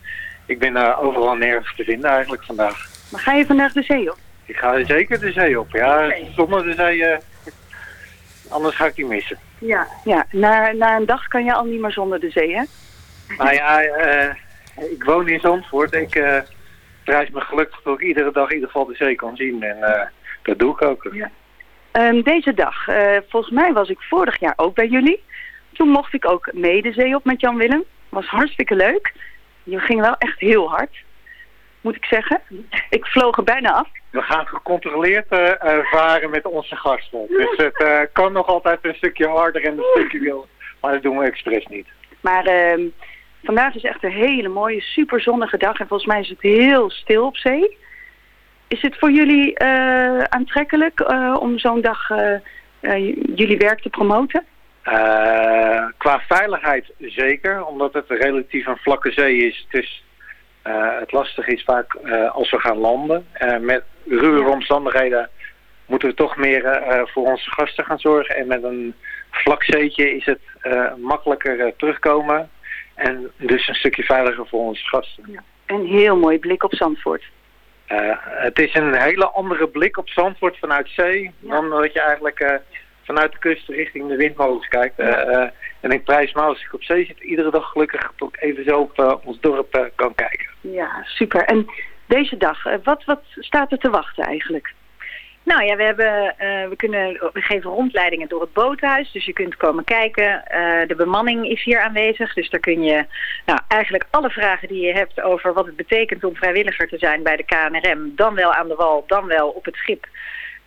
ik ben eh, overal nergens te vinden eigenlijk vandaag. Maar ga je vandaag de zee op? Ik ga zeker de zee op. Ja, Oké. zonder de zee, eh, anders ga ik die missen. Ja. Ja, na, na een dag kan je al niet meer zonder de zee, hè? Nou ja, eh, ik woon in Zandvoort. Ik eh prijs me gelukkig dat ik iedere dag in ieder geval de zee kan zien. En eh, dat doe ik ook. Ehm, deze dag, volgens mij was ik vorig jaar ook bij jullie. Toen mocht ik ook mee de zee op met Jan-Willem. Was hartstikke leuk. Je ging wel echt heel hard, moet ik zeggen. Ik vloog er bijna af. We gaan gecontroleerd eh, varen met onze gasten. Dus het eh, kan nog altijd een stukje harder en een stukje wil. Maar dat doen we expres niet. Maar ehm, vandaag is echt een hele mooie, super zonnige dag. En volgens mij is het heel stil op zee. Is het voor jullie aantrekkelijk om zo'n dag jullie werk te promoten? Qua veiligheid zeker, omdat het relatief een vlakke zee is. Dus eh, het lastige is vaak eh, als we gaan landen. Eh, met ruwe omstandigheden moeten we toch meer eh, voor onze gasten gaan zorgen. En met een vlak zeetje is het eh, makkelijker eh, terugkomen. En dus een stukje veiliger voor onze gasten. Een heel mooi blik op Zandvoort. Eh, het is een hele andere blik op Zandvoort vanuit zee dan dat je eigenlijk eh, vanuit de kust richting de windmolens kijkt. Eh, eh, en ik prijs me als ik op zee zit iedere dag gelukkig dat ik even zo op eh, ons dorp kan kijken. Ja, super. En deze dag, wat, wat staat er te wachten eigenlijk? Nou ja, we, hebben, eh, we, kunnen, we geven rondleidingen door het boothuis. Dus je kunt komen kijken. Eh, de bemanning is hier aanwezig. Dus daar kun je nou, eigenlijk alle vragen die je hebt over wat het betekent om vrijwilliger te zijn bij de KNRM. Dan wel aan de wal, dan wel op het schip.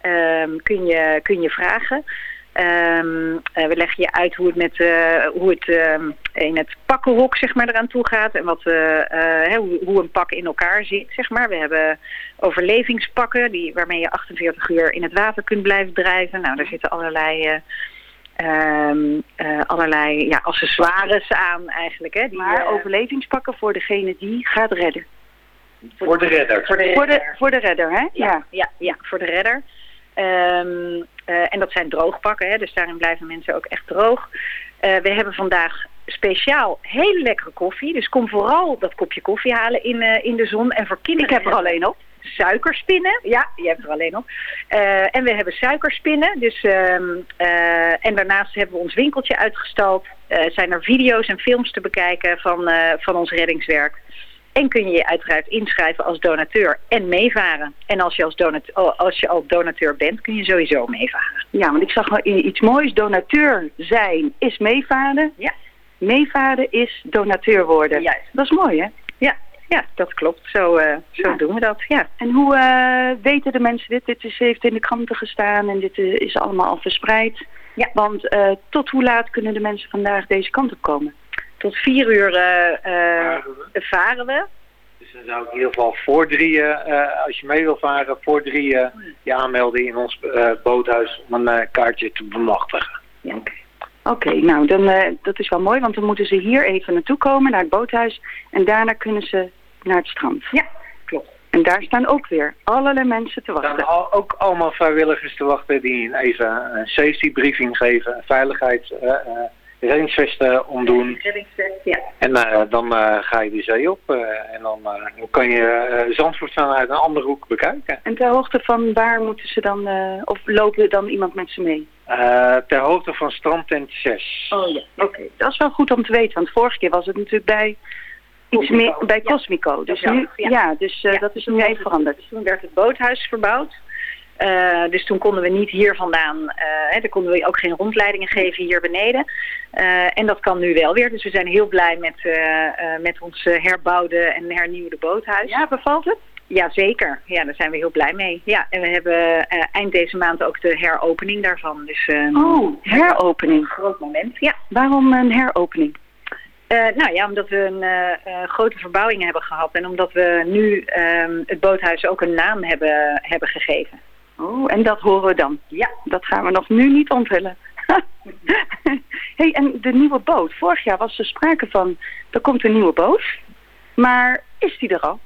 Ehm, kun, je, kun je vragen. Ehm, eh, we leggen je uit hoe het, met, eh, hoe het ehm, in het pakkenhok zeg maar, eraan toe gaat. En wat, eh, eh, hè, hoe, hoe een pak in elkaar zit. Zeg maar. We hebben overlevingspakken die, waarmee je 48 uur in het water kunt blijven drijven. Nou, daar zitten allerlei, eh, ehm, eh, allerlei ja, accessoires aan eigenlijk. Hè, die, Maar overlevingspakken voor degene die gaat redden. Voor de redder. Voor de Voor de, redder. voor de redder, hè? Ja, ja, ja, voor de redder. Ehm, eh, en dat zijn droogpakken, hè, dus daarin blijven mensen ook echt droog. Eh, we hebben vandaag speciaal hele lekkere koffie. Dus kom vooral dat kopje koffie halen in, eh, in de zon. En voor kinderen... Ik heb er alleen op. Suikerspinnen. Ja, je hebt er alleen op. En we hebben suikerspinnen. Dus, ehm, eh, en daarnaast hebben we ons winkeltje uitgestald. Zijn er video's en films te bekijken van, van ons reddingswerk. En kun je je uiteraard inschrijven als donateur en meevaren. En als je, als, donat als je al donateur bent, kun je sowieso meevaren. Ja, want ik zag wel iets moois. Donateur zijn is meevaren. Ja. Meevaren is donateur worden. Juist. Dat is mooi, hè? Ja, ja dat klopt. Zo, eh, zo Ja. doen we dat. Ja. En hoe eh, weten de mensen dit? Dit is, heeft in de kranten gestaan en dit eh, is allemaal al verspreid. Ja. Want tot hoe laat kunnen de mensen vandaag deze kant op komen? Tot vier uur eh, eh, varen we. Dus dan zou ik in ieder geval voor drieën, eh, als je mee wil varen, voor drieën je aanmelden in ons eh, boothuis om een eh, kaartje te bemachtigen. Ja. Oké, nou dan, eh, dat is wel mooi, want dan moeten ze hier even naartoe komen, naar het boothuis. En daarna kunnen ze naar het strand. Ja, klopt. En daar staan ook weer allerlei mensen te Er wachten. staan al- ook allemaal vrijwilligers te wachten die een even een safety briefing geven, een reddingsvesten omdoen. Reddingsvest, ja. En eh, dan eh, ga je de zee op. eh, en dan, eh, dan kan je eh, Zandvoort vanuit een andere hoek bekijken. En ter hoogte van waar moeten ze dan, eh, of lopen dan iemand met ze mee? Eh, ter hoogte van strandtent 6. Oh ja, oké. Dat is wel goed om te weten, want vorige keer was het natuurlijk bij iets Cosmico, meer bij ja. Cosmico. Dus Ja, nu, ja. ja, dus eh, dat is nu even veranderd. Dus toen werd het boothuis verbouwd. Eh, dus toen konden we niet hier vandaan, eh hè, dan konden we ook geen rondleidingen geven hier beneden. Eh, en dat kan nu wel weer. Dus we zijn heel blij met, met ons herbouwde en hernieuwde boothuis. Ja, bevalt het? Ja, zeker. Ja, daar zijn we heel blij mee. Ja, en we hebben eind deze maand ook de heropening daarvan. Dus, eh, Oh, heropening. groot moment. Ja. Waarom een heropening? Nou ja, omdat we een grote verbouwing hebben gehad. En omdat we nu ehm, het boothuis ook een naam hebben, hebben gegeven. Oh, en dat horen we dan? Ja. Dat gaan we nog nu niet onthullen. *laughs* hey, en de nieuwe boot. Vorig jaar was er sprake van, er komt een nieuwe boot. Maar is die er al?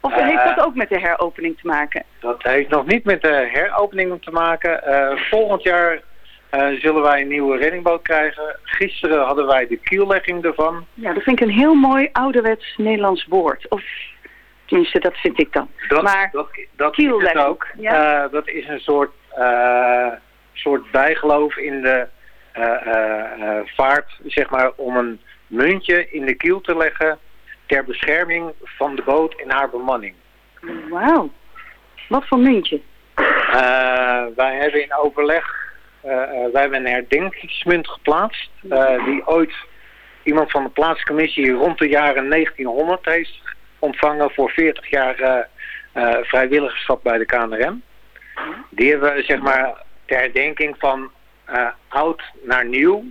Of Eh. heeft dat ook met de heropening te maken? Dat heeft nog niet met de heropening te maken. Eh, volgend jaar eh, zullen wij een nieuwe reddingboot krijgen. Gisteren hadden wij de kiellegging ervan. Ja, dat vind ik een heel mooi ouderwets Nederlands woord. Of tenminste, dat vind ik dan. Dat, maar dat, dat is het ook. ja. Eh, dat is een soort, eh, soort bijgeloof in de eh, vaart, zeg maar, om een muntje in de kiel te leggen ter bescherming van de boot en haar bemanning. wauw. Wat voor muntje? Wij hebben in overleg, wij hebben een herdenkingsmunt geplaatst, die ooit iemand van de plaatscommissie rond de jaren 1900 heeft ontvangen voor 40 jaar eh, eh, vrijwilligerschap bij de KNRM. Die hebben we zeg maar ter herdenking van eh, oud naar nieuw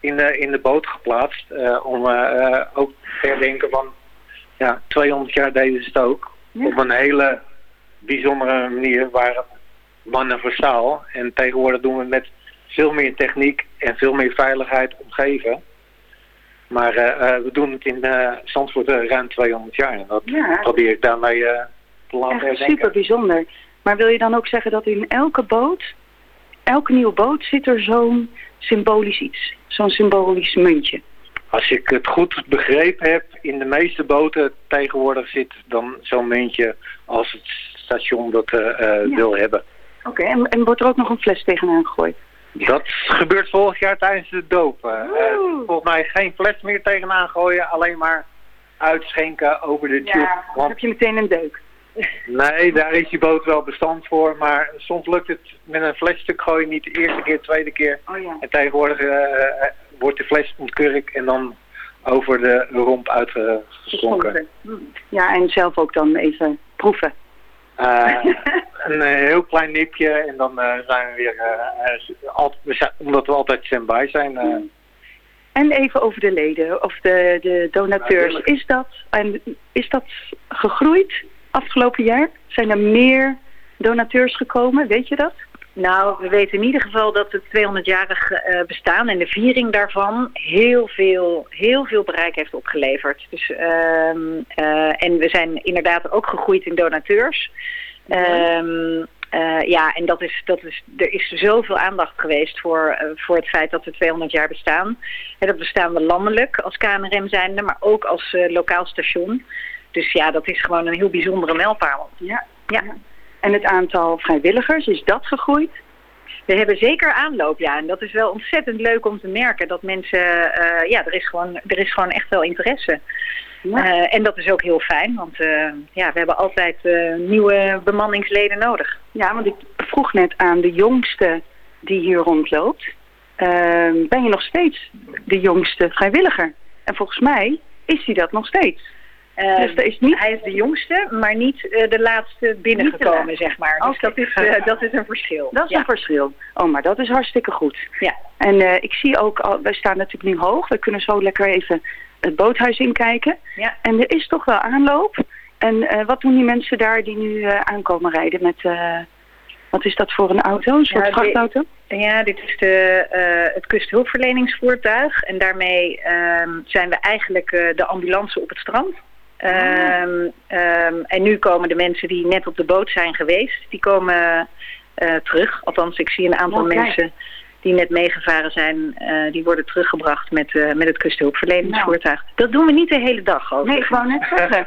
in de, in de boot geplaatst. om ook te herdenken van ja, 200 jaar deden ze het ook. Op een hele bijzondere manier waren mannen voor staal. En tegenwoordig doen we het met veel meer techniek en veel meer veiligheid omgeven. Maar eh, eh, we doen het in eh Zandvoort ruim 200 jaar. En dat Ja. probeer ik daarmee te laten Echt super bijzonder. Maar wil je dan ook zeggen dat in elke boot, elke nieuwe boot, zit er zo'n symbolisch iets? Zo'n symbolisch muntje? Als ik het goed begrepen heb, in de meeste boten tegenwoordig zit dan zo'n muntje als het station dat Ja. wil hebben. Oké, en, en wordt er ook nog een fles tegenaan gegooid? Dat gebeurt volgend jaar tijdens de doop. Eh, eh, volgens mij geen fles meer tegenaan gooien, alleen maar uitschenken over de tube. dan Want heb je meteen een deuk. *laughs* nee, daar is die boot wel bestand voor, maar soms lukt het met een flesstuk gooien niet de eerste keer, tweede keer. Oh ja. En tegenwoordig eh, wordt de fles ontkurk en dan over de romp uitgeschonken. Ja, en zelf ook dan even proeven. *laughs* een eh, heel klein nipje en dan eh, zijn we weer, eh, altijd, we zijn, omdat we altijd stand-by zijn. eh, En even over de leden of de, de donateurs. Is dat, en is dat gegroeid afgelopen jaar? Zijn er meer donateurs gekomen? Weet je dat? Nou, we weten in ieder geval dat het 200-jarig eh, bestaan en de viering daarvan heel veel, heel veel bereik heeft opgeleverd. Dus, ehm, eh, en we zijn inderdaad ook gegroeid in donateurs. Ehm, eh, ja, en dat is, dat is, er is zoveel aandacht geweest voor, eh, voor het feit dat we 200 jaar bestaan. En dat bestaan we landelijk als KNRM zijnde, maar ook als eh, lokaal station. Dus ja, dat is gewoon een heel bijzondere mijlpaal. Ja. ja. En het aantal vrijwilligers, is dat gegroeid? We hebben zeker aanloop, ja. En dat is wel ontzettend leuk om te merken. Dat mensen, eh, ja, er is, gewoon, er is gewoon echt wel interesse. Eh, en dat is ook heel fijn, want eh, ja, we hebben altijd nieuwe bemanningsleden nodig. Ja, want ik vroeg net aan de jongste die hier rondloopt. Ben je nog steeds de jongste vrijwilliger? En volgens mij is hij dat nog steeds. Eh, Dus er is niet- Hij is de jongste, maar niet eh, de laatste binnengekomen, zeg maar. Dus dat, is, eh, dat is een verschil. Dat is ja. een verschil. Oh, maar dat is hartstikke goed. Ja. En eh, ik zie ook, al, wij staan natuurlijk nu hoog. We kunnen zo lekker even het boothuis inkijken. Ja. En er is toch wel aanloop. En wat doen die mensen daar die nu aankomen rijden met... wat is dat voor een auto? Een soort Ja, vrachtauto? Ja, dit is de, eh, het kusthulpverleningsvoertuig. En daarmee ehm, zijn we eigenlijk de ambulance op het strand. Ehm, ehm, en nu komen de mensen die net op de boot zijn geweest, die komen eh, terug. Althans, ik zie een aantal kijk. mensen die net meegevaren zijn, eh, die worden teruggebracht met, uh, met het kusthulpverleningsvoertuig. Dat doen we niet de hele dag over. Nee, ik wou net zeggen.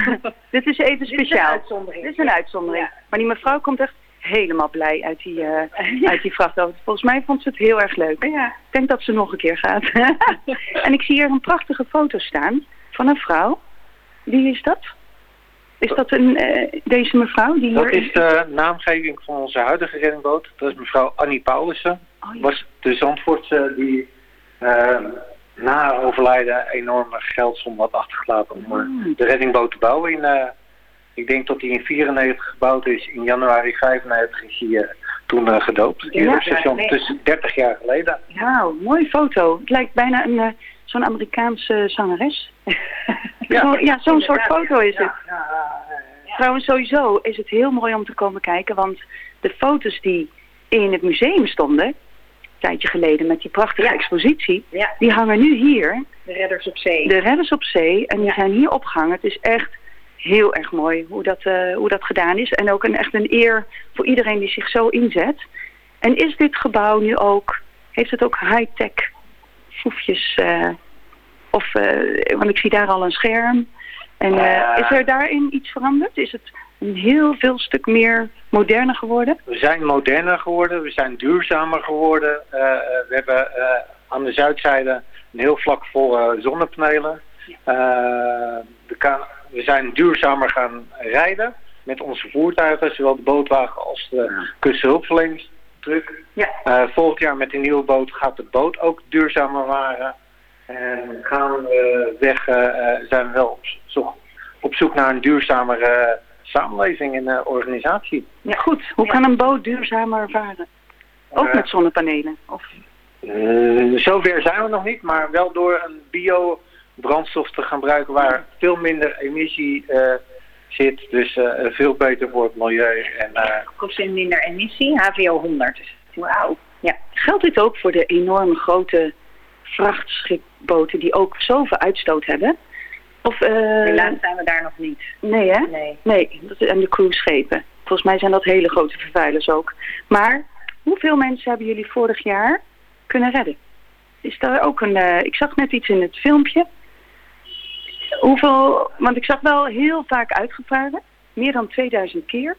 *laughs* Dit is even speciaal. Dit is een uitzondering. Dit is een uitzondering. Maar die mevrouw komt echt helemaal blij uit die, uh, uit die vrachtauto. Volgens mij vond ze het heel erg leuk. Ja. Ik denk dat ze nog een keer gaat. *laughs* en ik zie hier een prachtige foto staan van een vrouw. Wie is dat? Is dat een, uh, deze mevrouw? Die dat hier is de naamgeving van onze huidige reddingboot. Dat is mevrouw Annie Paulussen. Oh, ja. was de Zandvoortse die uh, na haar overlijden enorme geldsom had achtergelaten om uh, de reddingboot te bouwen. In, uh, ik denk dat die in 94 gebouwd is. In januari 95 is hij toen gedoopt. Hier Ja, op station tussen 30 jaar geleden. Nou, mooie foto. Het lijkt bijna een, zo'n Amerikaanse zangeres. *laughs* Ja. Ja, zo'n soort foto is het. Trouwens, sowieso is het heel mooi om te komen kijken, want de foto's die in het museum stonden, een tijdje geleden met die prachtige Ja. expositie, Ja, die hangen nu hier, de redders op zee. de redders op zee, en die Ja. zijn hier opgehangen. Het is echt heel erg mooi hoe dat, eh, hoe dat gedaan is. En ook een, echt een eer voor iedereen die zich zo inzet. En is dit gebouw nu ook, heeft het ook high-tech foefjes? eh, of, eh, want ik zie daar al een scherm. En eh, Eh. is er daarin iets veranderd? Is het een heel veel stuk meer moderner geworden? We zijn moderner geworden, we zijn duurzamer geworden. Uh, we hebben aan de zuidzijde een heel vlak vol zonnepanelen. we, kan, we zijn duurzamer gaan rijden met onze voertuigen, zowel de bootwagen als de kusthulpverleningstruck. Ja. volgend jaar met de nieuwe boot gaat de boot ook duurzamer varen. En gaan we weg, zijn we wel op zoek, op zoek naar een duurzamere samenleving en uh, organisatie. Ja, goed. Hoe kan een boot duurzamer varen? Ook Uh, met zonnepanelen? Of... Uh, zover zijn we nog niet, maar wel door een bio-brandstof te gaan gebruiken waar veel minder emissie uh, zit. Dus veel beter voor het milieu. En, Kost in minder emissie, HVO 100. Wauw. Ja. Geldt dit ook voor de enorme grote vrachtschipboten die ook zoveel uitstoot hebben? Of, uh, Helaas zijn we daar nog niet. Nee, hè? Nee. Nee, en de cruiseschepen. Volgens mij zijn dat hele grote vervuilers ook. Maar hoeveel mensen hebben jullie vorig jaar kunnen redden? Is daar ook een... Uh, ik zag net iets in het filmpje. Hoeveel... Want ik zag wel heel vaak uitgevaren. Meer dan 2000 keer.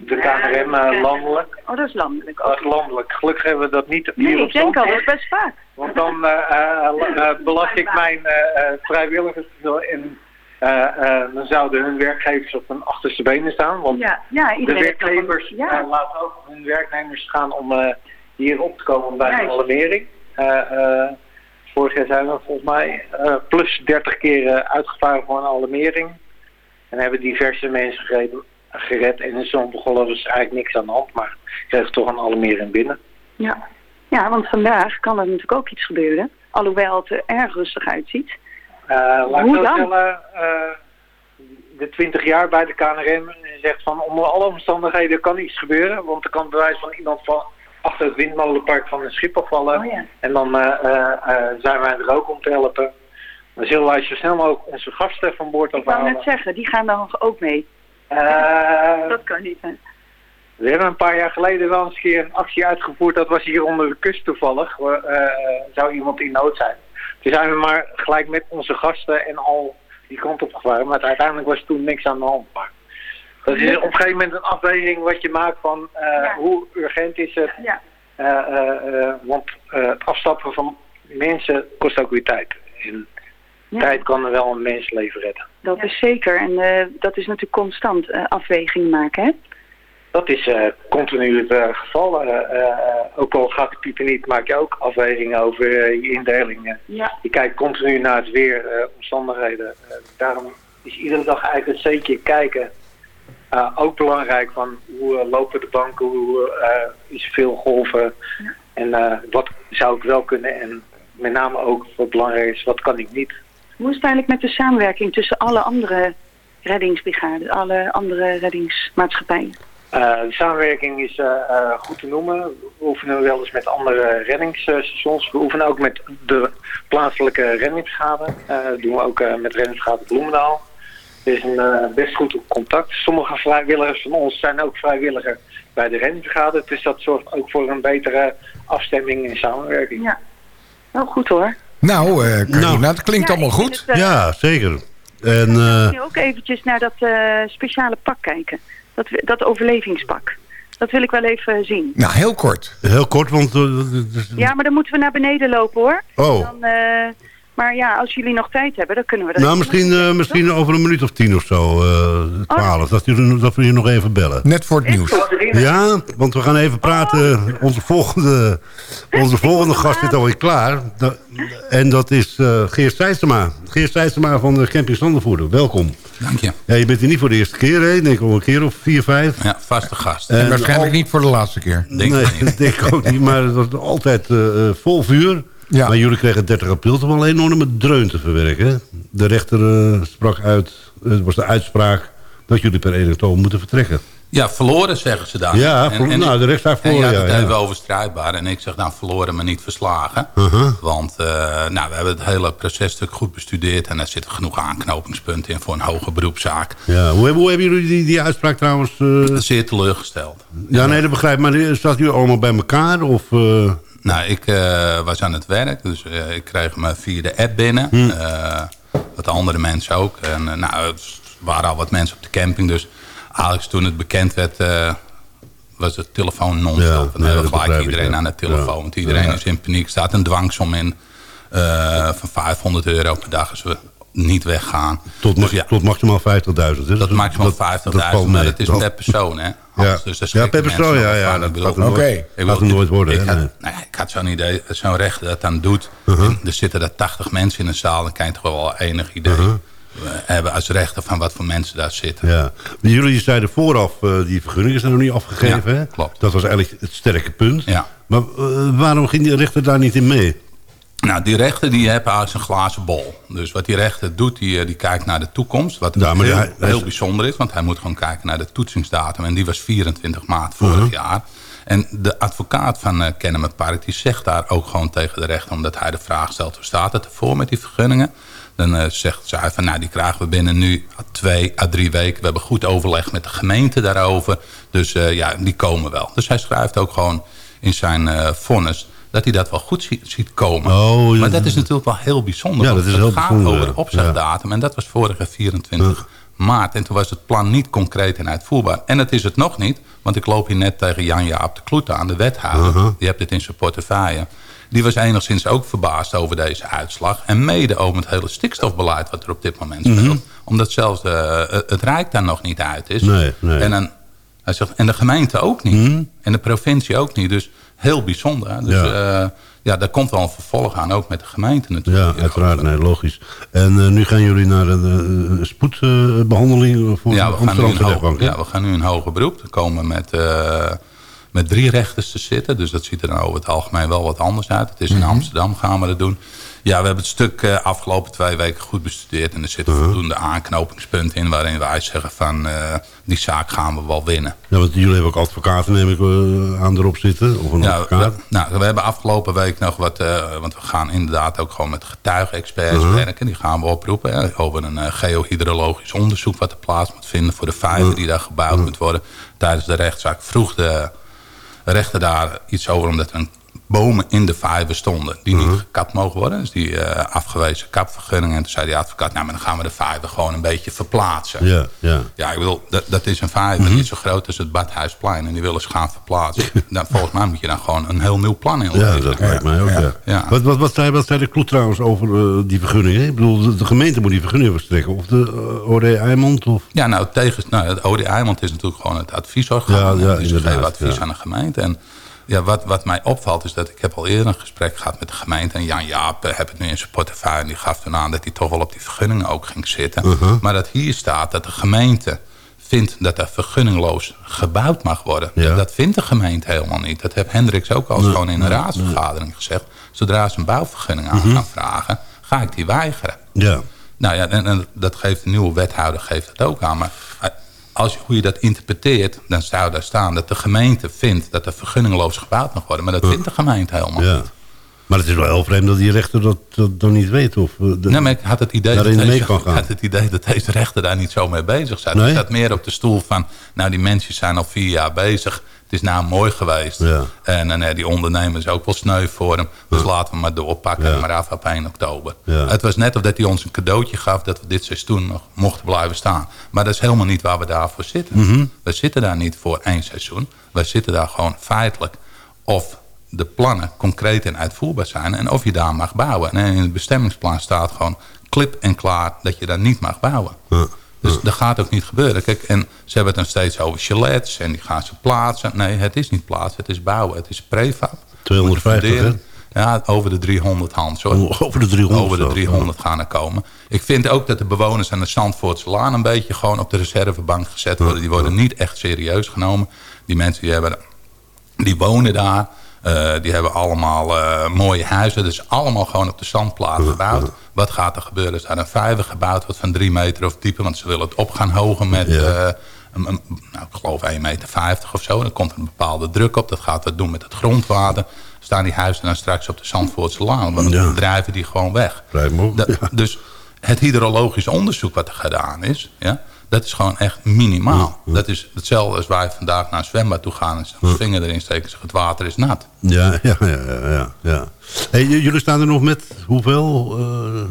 De KNRM uh, landelijk. Oh, dat is landelijk. Dat is landelijk. Gelukkig hebben we dat niet Nee, hier ik denk al, dat is best vaak. Want dan uh, belast ik mijn vrijwilligers en dan zouden hun werkgevers op hun achterste benen staan. Want ja, ja, de werkgevers ja. laten ook hun werknemers gaan om hier op te komen bij een alarmering. vorig jaar zijn we volgens mij plus 30 keer uitgevaren voor een alarmering. En hebben diverse mensen gereden, gered. En in gevallen was eigenlijk niks aan de hand, maar kreeg toch een alarmering binnen. Ja. ja, want vandaag kan er natuurlijk ook iets gebeuren. Alhoewel het er erg rustig uitziet. Uh, laat Hoe ik dan? Stellen, uh, de 20 jaar bij de KNRM en zegt van onder alle omstandigheden kan iets gebeuren. Want er kan bewijs van iemand van achter het windmolenpark van een schip afvallen. Oh, ja. En dan uh, zijn wij er ook om te helpen. Dan zullen wij zo snel mogelijk onze gasten van boord Ik wou afhalen. net zeggen, die gaan dan ook mee. Uh, dat kan niet, hè? We hebben een paar jaar geleden wel eens een keer een actie uitgevoerd. Dat was hier onder de kust toevallig. Uh, zou iemand in nood zijn. Toen zijn we maar gelijk met onze gasten en al die kant op gevaren. Maar uiteindelijk was toen niks aan de hand. Maar dat is op een gegeven moment een afweging wat je maakt van uh, ja. hoe urgent is het. Ja. Want het afstappen van mensen kost ook weer tijd. En ja. tijd kan er wel een mensleven redden. Dat is zeker. En uh, dat is natuurlijk constant uh, afweging maken, hè? Dat is uh, continu het geval. ook al gaat de piepen niet, maak je ook afwegingen over je indelingen. Ja. Je kijkt continu naar het weer, omstandigheden. daarom is iedere dag eigenlijk een steentje kijken. ook belangrijk van hoe lopen de banken, hoe is veel golven. Ja. En wat zou ik wel kunnen en met name ook wat belangrijk is, wat kan ik niet. Hoe is het eigenlijk met de samenwerking tussen alle andere reddingsbrigades, alle andere reddingsmaatschappijen? Uh, de samenwerking is uh, uh, goed te noemen. We oefenen wel eens met andere reddingsstations. We oefenen ook met de plaatselijke reddingsbrigade. dat doen we ook met reddingsbrigade Bloemendaal. Er is een, eh, best goed contact. Sommige vrijwilligers van ons zijn ook vrijwilliger bij de renvergadering. Dus dat zorgt ook voor een betere afstemming en samenwerking. Ja, wel goed hoor. Nou, eh Carina, Nou. dat klinkt Ja, allemaal ik goed. het, eh, Ja, zeker. En eh, nu ook eventjes naar dat eh, speciale pak kijken. Dat, dat overlevingspak. Dat wil ik wel even zien. Nou, heel kort. heel kort, want... eh, Ja, maar dan moeten we naar beneden lopen hoor. Oh. Dan, eh, maar ja, als jullie nog tijd hebben, dan kunnen we dat Nou, misschien, eh, misschien over een minuut of tien of zo, eh twaalf. Dat, jullie- dat we je nog even bellen. Net voor het nieuws. Ja, want we gaan even praten. Onze volgende, onze volgende gast zit alweer klaar. En dat is eh Geert Seijsema. Geert Seijsema van de Camping Zandervoerder. Welkom. Dank je. Ja, je bent hier niet voor de eerste keer, hè? Ik denk al een keer of vier, vijf. Ja, vaste gast. En En waarschijnlijk al- niet voor de laatste keer. Denk nee, ik *laughs* denk ik ook niet. Maar het was altijd vol vuur. Ja. Maar jullie kregen 30 april toch wel een enorme dreun te verwerken. De rechter eh, sprak uit, het was de uitspraak... dat jullie per 1 oktober moeten vertrekken. Ja, verloren zeggen ze dan. Ja, ver- nou, de rechtszaak En verloren, ja, het ja. even over strijdbaar. En ik zeg dan verloren, maar niet verslagen. Uh-huh. Want eh, nou, we hebben het hele processtuk goed bestudeerd. En daar zitten genoeg aanknopingspunten in voor een hoge beroepszaak. Ja, hoe, hebben- hoe hebben jullie die, die uitspraak trouwens... eh, Zeer teleurgesteld. ja, nee, dat begrijp ik. Maar eh, zaten jullie allemaal bij elkaar? Of, eh, Nou, ik eh, was aan het werk, dus eh, ik kreeg me via de app binnen. Hm. Eh, wat andere mensen ook. En nou, het waren al wat mensen op de camping, dus eigenlijk toen het bekend werd... was het telefoon non-stop. Ja, en nee, gelijk ik, iedereen ja. aan de telefoon. Ja. Want iedereen is in paniek. Er staat een dwangsom in van 500 euro per dag we niet weggaan. tot, Dus ja, tot maximaal 50.000. hè? dat maximaal 50.000, valt maar het is Dat- per persoon, hè? *laughs* Ja, dus daar ja per persoon, ja, ja. Dat gaat nooit, ik wil- er nooit worden. Ik hè? had, Nee. nou ja, ik had zo'n idee, zo'n rechter dat dan doet. Uh-huh. en er zitten er 80 mensen in een zaal. Dan kan je toch wel enig idee Uh-huh. eh, hebben als rechter van wat voor mensen daar zitten. Ja. Jullie zeiden vooraf, eh, die vergunningen zijn nog niet afgegeven. Ja, hè? klopt. Dat was eigenlijk het sterke punt. Ja. Maar eh, waarom ging die rechter daar niet in mee? Nou, die rechter die heeft eigenlijk een glazen bol. Dus wat die rechter doet, die, eh, die kijkt naar de toekomst. Wat Ja, heel, hij- heel bijzonder is. Want hij moet gewoon kijken naar de toetsingsdatum. En die was 24 maart vorig Uh-huh. jaar. En de advocaat van uh, Kennemer Park die zegt daar ook gewoon tegen de rechter... omdat hij de vraag stelt, hoe staat het ervoor met die vergunningen? Dan eh, zegt zij van, nou die krijgen we binnen nu twee à drie weken. We hebben goed overleg met de gemeente daarover. Dus eh, ja, die komen wel. Dus hij schrijft ook gewoon in zijn eh vonnis... dat hij dat wel goed ziet, ziet komen. Oh, ja. Maar dat is natuurlijk wel heel bijzonder. Ja, dat is het heel gaat bijzonder, over de opzegdatum. En dat was vorige 24 maart. En toen was het plan niet concreet en uitvoerbaar. En dat is het nog niet. Want ik loop hier net tegen Jan-Jaap de Kloete aan, de wethouder. Uh-huh. Die hebt het in zijn portefeuille. Die was enigszins ook verbaasd over deze uitslag. En mede over het hele stikstofbeleid wat er op dit moment speelt. Omdat zelfs de, het Rijk daar nog niet uit is. Mhm. Nee, nee. En, dan, hij zegt, en de gemeente ook niet. En de provincie ook niet. Dus heel bijzonder. Dus Ja. ja. ja, daar komt wel een vervolg aan. Ook met de gemeente natuurlijk. Ja, uiteraard. Nee, logisch. En eh, nu gaan jullie naar een eh, spoedbehandeling voor Ja de Amsterdamse rechtbank. ja, we gaan nu in hoger beroep. We komen met, eh, met drie rechters te zitten. Dus dat ziet er dan over het algemeen wel wat anders uit. Het is Mhm. in Amsterdam gaan we dat doen. Ja, we hebben het stuk eh, afgelopen twee weken goed bestudeerd. En er zitten Mhm. voldoende aanknopingspunten in... waarin wij zeggen van eh, die zaak gaan we wel winnen. Ja, want jullie hebben ook advocaten, neem ik eh, aan, erop zitten. Of een Ja, advocaat. we, nou, we hebben afgelopen week nog wat... want we gaan inderdaad ook gewoon met getuigenexperts Mhm. werken. Die gaan we oproepen hè, over een geohydrologisch onderzoek... wat er plaats moet vinden voor de vijver die daar gebouwd moet worden. Tijdens de rechtszaak vroeg de rechter daar iets over... omdat er een bomen in de vijver stonden die Mhm. niet gekapt mogen worden. Dus die eh, afgewezen kapvergunning. En toen zei die advocaat, nou, maar dan gaan we de vijver gewoon een beetje verplaatsen. Ja, ja. Ja, ik wil, dat, dat is een vijver niet zo groot als het Badhuisplein. En die willen ze gaan verplaatsen. dan, volgens mij moet je dan gewoon een heel nieuw plan Ja, inleveren. dat lijkt mij ook, ja. Ja. Wat, wat, wat, zei, wat zei de kloet trouwens over eh, die vergunningen? Ik bedoel, de, de gemeente moet die vergunningen verstrekken. Of de uh, OD Eimond? Of... Ja, nou, tegen, nou, het OD Eimond is natuurlijk gewoon het adviesorgaan. Ja, ja, dus geven advies ja. aan de gemeente. En ja, wat, wat mij opvalt is dat ik heb al eerder een gesprek gehad met de gemeente. En Jan Jaap eh, heb het nu in zijn portefeuille. En die gaf toen aan dat hij toch wel op die vergunningen ook ging zitten. Uh-huh. Maar dat hier staat dat de gemeente vindt dat er vergunningloos gebouwd mag worden. Ja. Dat vindt de gemeente helemaal niet. Dat heeft Hendricks ook al gewoon in een raadsvergadering gezegd. Zodra ze een bouwvergunning aan gaan vragen, ga ik die weigeren. Ja. Nou ja, en, en dat geeft de nieuwe wethouder geeft dat ook aan. Maar als, hoe je dat interpreteert, dan zou daar staan dat de gemeente vindt dat er vergunningloos gebouwd mag worden. Maar dat vindt de gemeente helemaal Ja. niet. Maar het is wel heel vreemd dat die rechter dat, dat dan niet weet. Of, uh, de, nee, maar ik had het idee, dat deze, ik had het idee dat deze rechter daar niet zo mee bezig zijn. Nee? Hij staat meer op de stoel van, nou die mensen zijn al vier jaar bezig. Het is nou mooi geweest. Ja. En, en eh, die ondernemer is ook wel sneu voor hem. Dus laten we maar doorpakken Ja. en maar af op 1 oktober. Ja. Het was net of dat hij ons een cadeautje gaf dat we dit seizoen nog mochten blijven staan. Maar dat is helemaal niet waar we daarvoor zitten. Mhm. We zitten daar niet voor één seizoen. We zitten daar gewoon feitelijk of de plannen concreet en uitvoerbaar zijn... en of je daar mag bouwen. En in het bestemmingsplan staat gewoon klip en klaar dat je daar niet mag bouwen. Dus dat gaat ook niet gebeuren. Kijk, en ze hebben het dan steeds over chalets en die gaan ze plaatsen. Nee, het is niet plaatsen, het is bouwen. Het is prefab. 250, Funderen. Ja, over de 300 Hans. Hoor. Over de 300 Over de zelfs, 300 gaan er komen. Ik vind ook dat de bewoners aan de Zandvoortse Laan... een beetje gewoon op de reservebank gezet worden. Die worden niet echt serieus genomen. Die mensen die, hebben, die wonen daar. Eh, die hebben allemaal eh, mooie huizen. Dus allemaal gewoon op de zandplaat gebouwd. Wat gaat er gebeuren? Er staat een vijver gebouwd wat van drie meter of dieper. Want ze willen het op gaan hogen met... eh, een, een- nou, ik geloof 1,50 meter of zo. Dan komt er een bepaalde druk op. Dat gaat wat doen met het grondwater. Staan die huizen dan straks op de Zandvoortse Laan. Want dan drijven die gewoon weg. Da- Dus het hydrologisch onderzoek wat er gedaan is... Ja, dat is gewoon echt minimaal. Dat is hetzelfde als wij vandaag naar een zwembad toe gaan... en zijn vinger erin steken en zeggen het water is nat. Ja, *laughs* ja, ja. ja, ja. Hey, jullie staan er nog met hoeveel? eh,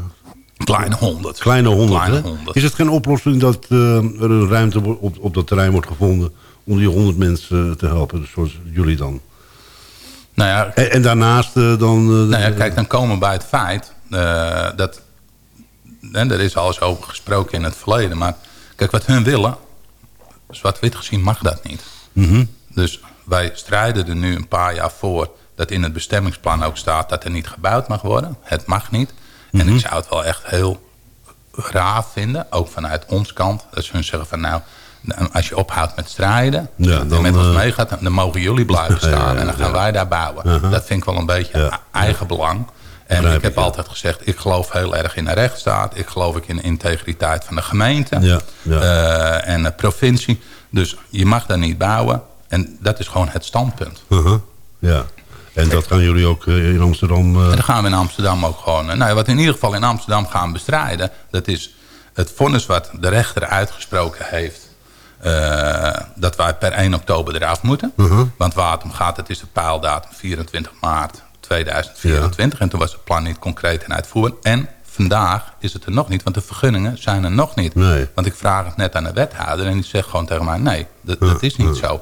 Kleine honderd. Kleine honderd, Kleine hè? honderd. Is het geen oplossing dat eh, er een ruimte op, op dat terrein wordt gevonden... om die honderd mensen te helpen, zoals jullie dan? Nou ja, En, en daarnaast eh, dan... Nou ja, kijk, dan komen we bij het feit dat... En er is al eens over gesproken in het verleden. Maar kijk, wat hun willen... Zwart-wit gezien mag dat niet. mhm. Dus wij strijden er nu een paar jaar voor... dat in het bestemmingsplan ook staat dat er niet gebouwd mag worden. Het mag niet. En Mhm. ik zou het wel echt heel raar vinden, ook vanuit ons kant... dat ze hun zeggen van nou, als je ophoudt met strijden... Ja, en dan, met ons eh, meegaat, dan- dan mogen jullie blijven *laughs* ja, staan... ja, en dan gaan wij daar bouwen. Uh-huh. Dat vind ik wel een beetje eigen belang. En ik heb ja. altijd gezegd, ik geloof heel erg in de rechtsstaat. Ik geloof ik in de integriteit van de gemeente Ja, ja. eh, en de provincie. Dus je mag daar niet bouwen. En dat is gewoon het standpunt. Uh-huh. Ja. En dat gaan jullie ook eh, in Amsterdam... eh, En dan gaan we in Amsterdam ook gewoon... Nou, wat we in ieder geval in Amsterdam gaan bestrijden... dat is het vonnis wat de rechter uitgesproken heeft... dat wij per 1 oktober eraf moeten. Uh-huh. Want waar het om gaat, het is de pijldatum 24 maart 2024. En toen was het plan niet concreet en uitvoerbaar. En vandaag is het er nog niet, want de vergunningen zijn er nog niet. Nee. Want ik vraag het net aan de wethouder en die zegt gewoon tegen mij... nee, dat, dat is niet zo.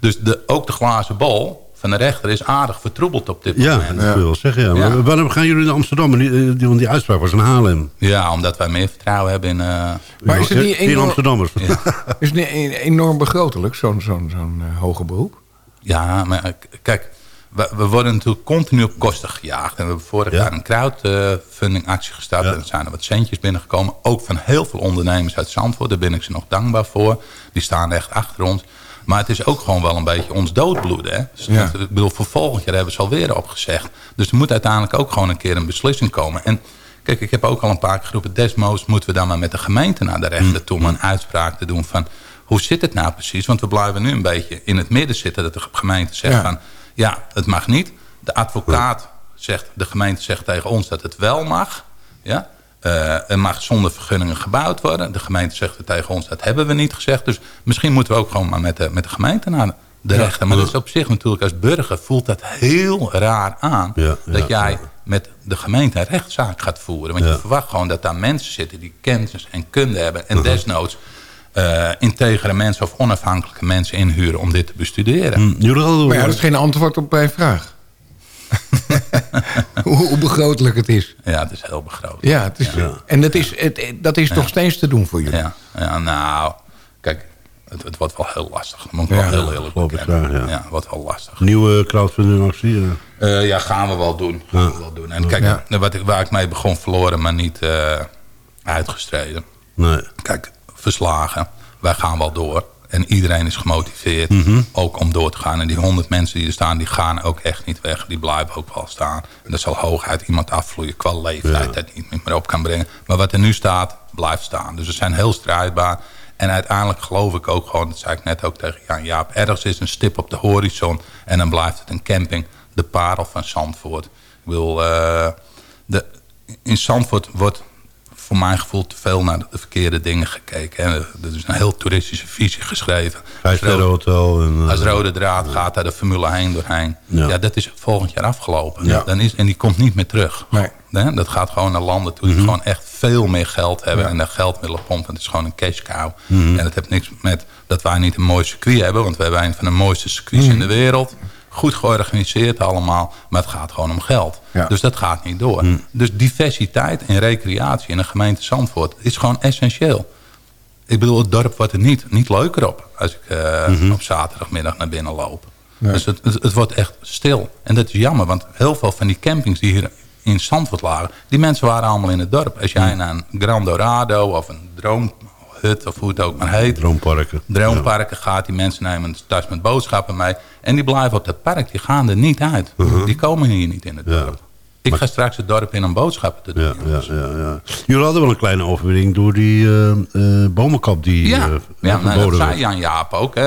Dus de, ook de glazen bol van de rechter is aardig vertroebeld op dit ja, moment. dat wil ik wel zeggen. Ja. Ja. Maar waarom gaan jullie naar Amsterdam? Die, eh, die, want die uitspraak was in Haarlem. Ja, omdat wij meer vertrouwen hebben in... eh, Maar is het niet In enorm, Amsterdammers. ja. *laughs* is het niet enorm begrotelijk, zo'n zo'n zo'n eh, hoger beroep? ja, maar kijk, we, we worden natuurlijk continu op kosten gejaagd. En we hebben vorig Ja. jaar een crowdfunding actie gestart. Ja. En er zijn er wat centjes binnengekomen. Ook van heel veel ondernemers uit Zandvoort. Daar ben ik ze nog dankbaar voor. Die staan echt achter ons. Maar het is ook gewoon wel een beetje ons doodbloeden. Hè? Dus Ja. Ik bedoel, voor volgend jaar hebben ze alweer opgezegd. Dus er moet uiteindelijk ook gewoon een keer een beslissing komen. En kijk, ik heb ook al een paar keer geroepen... desmoods moeten we dan maar met de gemeente naar de rechter toe... om een uitspraak te doen van... hoe zit het nou precies? Want we blijven nu een beetje in het midden zitten... dat de gemeente zegt Ja. van... ja, het mag niet. De advocaat zegt... de gemeente zegt tegen ons dat het wel mag. Ja? Er mag zonder vergunningen gebouwd worden. De gemeente zegt tegen ons, dat hebben we niet gezegd. Dus misschien moeten we ook gewoon maar met de, met de gemeente naar de rechter. Maar dat is op zich natuurlijk als burger voelt dat heel raar aan. Ja, dat ja, jij met de gemeente een rechtszaak gaat voeren. Want je verwacht gewoon dat daar mensen zitten die kennis en kunde hebben. En desnoods eh, integere mensen of onafhankelijke mensen inhuren om dit te bestuderen. Hm, hadden Maar ja, dat is geen antwoord op mijn vraag. *laughs* hoe, hoe begrotelijk het is. Ja, het is heel begroot. Ja, het is, en dat is, het, dat is nog steeds te doen voor jullie. Ja, ja nou, kijk, het, het wordt wel heel lastig. Dat moet ik Ja, wel heel eerlijk bekennen. ja. ja, wordt wel lastig. Nieuwe crowdfunding actie. Eh, ja, gaan we wel doen. Gaan we wel doen. En kijk, Ja. wat ik, waar ik mee begon verloren, maar niet eh, uitgestreden. Nee. Kijk, verslagen. Wij gaan wel door. En iedereen is gemotiveerd Mhm. ook om door te gaan. En die honderd mensen die er staan, die gaan ook echt niet weg. Die blijven ook wel staan. En er zal hooguit iemand afvloeien qua leeftijd Ja. dat niet meer op kan brengen. Maar wat er nu staat, blijft staan. Dus we zijn heel strijdbaar. En uiteindelijk geloof ik ook gewoon, dat zei ik net ook tegen Jan Jaap... ergens is een stip op de horizon en dan blijft het een camping. De parel van Zandvoort. Ik bedoel, eh, de, in Zandvoort wordt voor mijn gevoel te veel naar de verkeerde dingen gekeken. Hè. Er is een heel toeristische visie geschreven. Vijfsterren hotel. En, uh, Als rode draad gaat daar de Formule 1 doorheen. Ja. Ja, dat is volgend jaar afgelopen. Ja. Dan is, en die komt niet meer terug. Nee. Dat gaat gewoon naar landen toe die Mhm. gewoon echt veel meer geld hebben. Ja. En dat geld willen pompen. Het is gewoon een cash cow. Mhm. En dat heeft niks met dat wij niet een mooi circuit hebben. Want we hebben een van de mooiste circuits Mhm. in de wereld. Goed georganiseerd allemaal. Maar het gaat gewoon om geld. Ja. Dus dat gaat niet door. Mhm. Dus diversiteit en recreatie in een gemeente Zandvoort is gewoon essentieel. Ik bedoel, het dorp wordt er niet, niet leuker op als ik eh, Mhm. op zaterdagmiddag naar binnen loop. Nee. Dus het, het, het wordt echt stil. En dat is jammer, want heel veel van die campings die hier in Zandvoort lagen... die mensen waren allemaal in het dorp. Als jij naar een Grand Dorado of een Droomhut of hoe het ook maar heet... Droomparken. Droomparken gaat, die mensen nemen tas met boodschappen mee... en die blijven op dat park, die gaan er niet uit. Die komen hier niet in het. Ja. dorp. Ik ga straks het dorp in om boodschappen te doen. Ja, ja, ja. Jullie hadden wel een kleine overwinning door die eh, bomenkap die Ja, eh, ja nou, dat zei. Jan Jaap ook. Hè.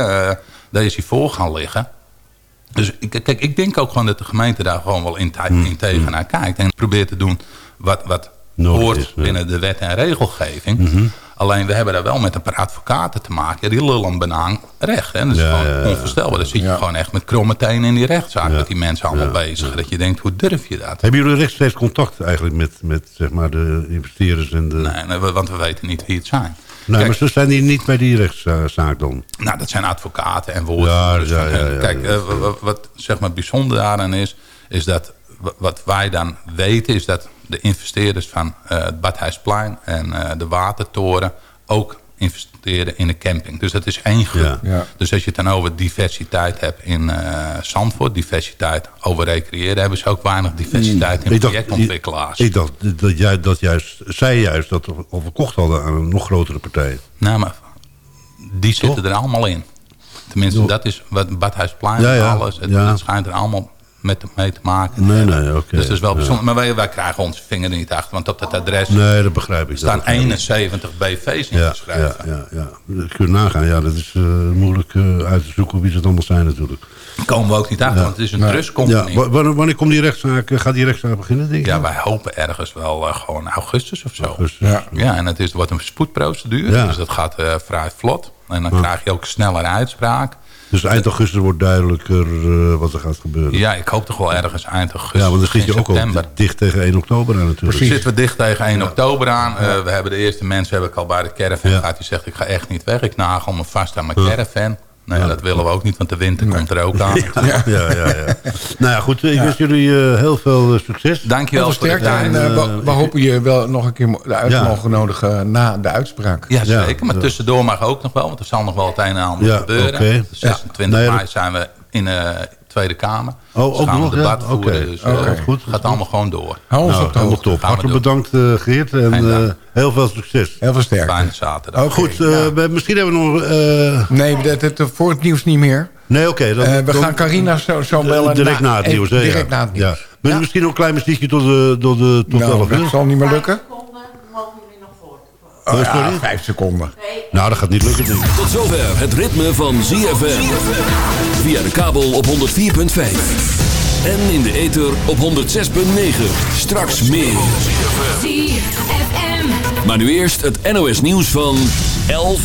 Daar is hij voor gaan liggen. Dus kijk, ik denk ook gewoon dat de gemeente daar gewoon wel in, te- in tegen naar kijkt. En probeert te doen wat, wat Hmm. Nodig hoort is, binnen de wet en regelgeving. Mhm. Alleen we hebben daar wel met een paar advocaten te maken. Die lullen banaan recht. Hè. Dat is Ja, gewoon onvoorstelbaar. Dan zit je gewoon echt met kromme tenen in die rechtszaak. Met die mensen allemaal bezig. Dat je denkt, hoe durf je dat? Hebben jullie rechtstreeks contact eigenlijk met, met zeg maar, de investeerders en de... Nee, nee, want we weten niet wie het zijn. Nee, Kijk, maar ze zijn die niet bij die rechtszaak dan? Nou, dat zijn advocaten en woordvoerders. Ja, Kijk, eh, wa- wa- wat zeg maar bijzonder daaraan is... is dat wa- wat wij dan weten... is dat de investeerders van eh, het Badhuisplein en eh, de Watertoren... ook investeren in een camping. Dus dat is één groep. Ja. Ja. Dus als je het dan over diversiteit hebt in eh Zandvoort... diversiteit over recreëren... hebben ze ook weinig diversiteit in Ik dacht- projectontwikkelaars. Ik dacht dat, jij, dat juist, zij juist dat al verkocht hadden aan een nog grotere partij. Nou, maar die zitten er allemaal in. Tenminste, Toch? dat is wat Badhuisplein Ja, ja. alles. Het, Ja. het schijnt er allemaal met, mee te maken. Nee, nee, oké. Dus dat is wel Ja. bijzonder. Maar wij, wij krijgen onze vinger er niet achter. Want op dat adres Nee, dat begrijp ik. staan dat begrijp ik. 71 BV's Ja, ingeschreven. ja, ja, ja. Dat kun je nagaan. Ja, dat is eh, moeilijk eh, uit te zoeken wie ze het allemaal zijn natuurlijk. Komen we ook niet achter, Ja. want het is een. Ja, trustcompany. wa- wanneer, komt die rechtszaak, eh, gaat die rechtszaak beginnen, denk je? Ja, wij hopen ergens wel eh, gewoon augustus of zo. Augustus. Ja. Ja, en het is, wordt een spoedprocedure. Ja. Dus dat gaat eh, vrij vlot. En dan krijg je ook sneller uitspraak. Dus eind augustus wordt duidelijker eh, wat er gaat gebeuren. Ja, ik hoop toch wel ergens eind augustus, Ja, want dan zit je ook al dicht tegen 1 oktober aan natuurlijk. Precies. Zitten we dicht tegen 1 oktober aan. Eh, we hebben de eerste mensen heb ik al bij de caravan Ja. gehad. Die zegt, ik ga echt niet weg. Ik nagel me vast aan mijn caravan. Nou ja, dat willen we ook niet, want de winter komt er ook aan. *laughs* Ja, ja, ja. ja. nou ja, goed. Ik wens jullie eh, heel veel eh, succes. Dankjewel voor de sterkte. tijd. En eh, we, we hopen je wel nog een keer uit Ja. mogen nodigen na de uitspraak. Ja, Ja, zeker. Maar tussendoor mag ook nog wel, want er zal nog wel het een en ander Ja, gebeuren. oké. De 26 Ja. Nee, mei dat- zijn we in Tweede Kamer. Oh, ook nog, debat ja? voeren. Oké. Dus Oké, eh, goed, gaat allemaal gewoon door. Hou ons Nou, op de helemaal hoogte. top. Hartelijk bedankt, eh, Geert. En eh, heel veel succes. Heel veel sterkte. Fijne zaterdag. Oké, Goed, eh, ja. we- misschien hebben we nog... eh, Nee, dat, dat, voor het nieuws niet meer. nee, oké. dan- we dan- gaan Carina zo, zo bellen. direct na het even nieuws. Direct ja. na het nieuws. Ja. Misschien nog een klein muziekje tot, de, tot, de, tot Nou, 11 uur? dat zal niet meer lukken. Oh, ja, vijf seconden. Nou, dat gaat niet lukken, denk ik. Tot zover het ritme van ZFM. Via de kabel op 104.5. En in de ether op 106.9. Straks meer. Maar nu eerst het NOS nieuws van 11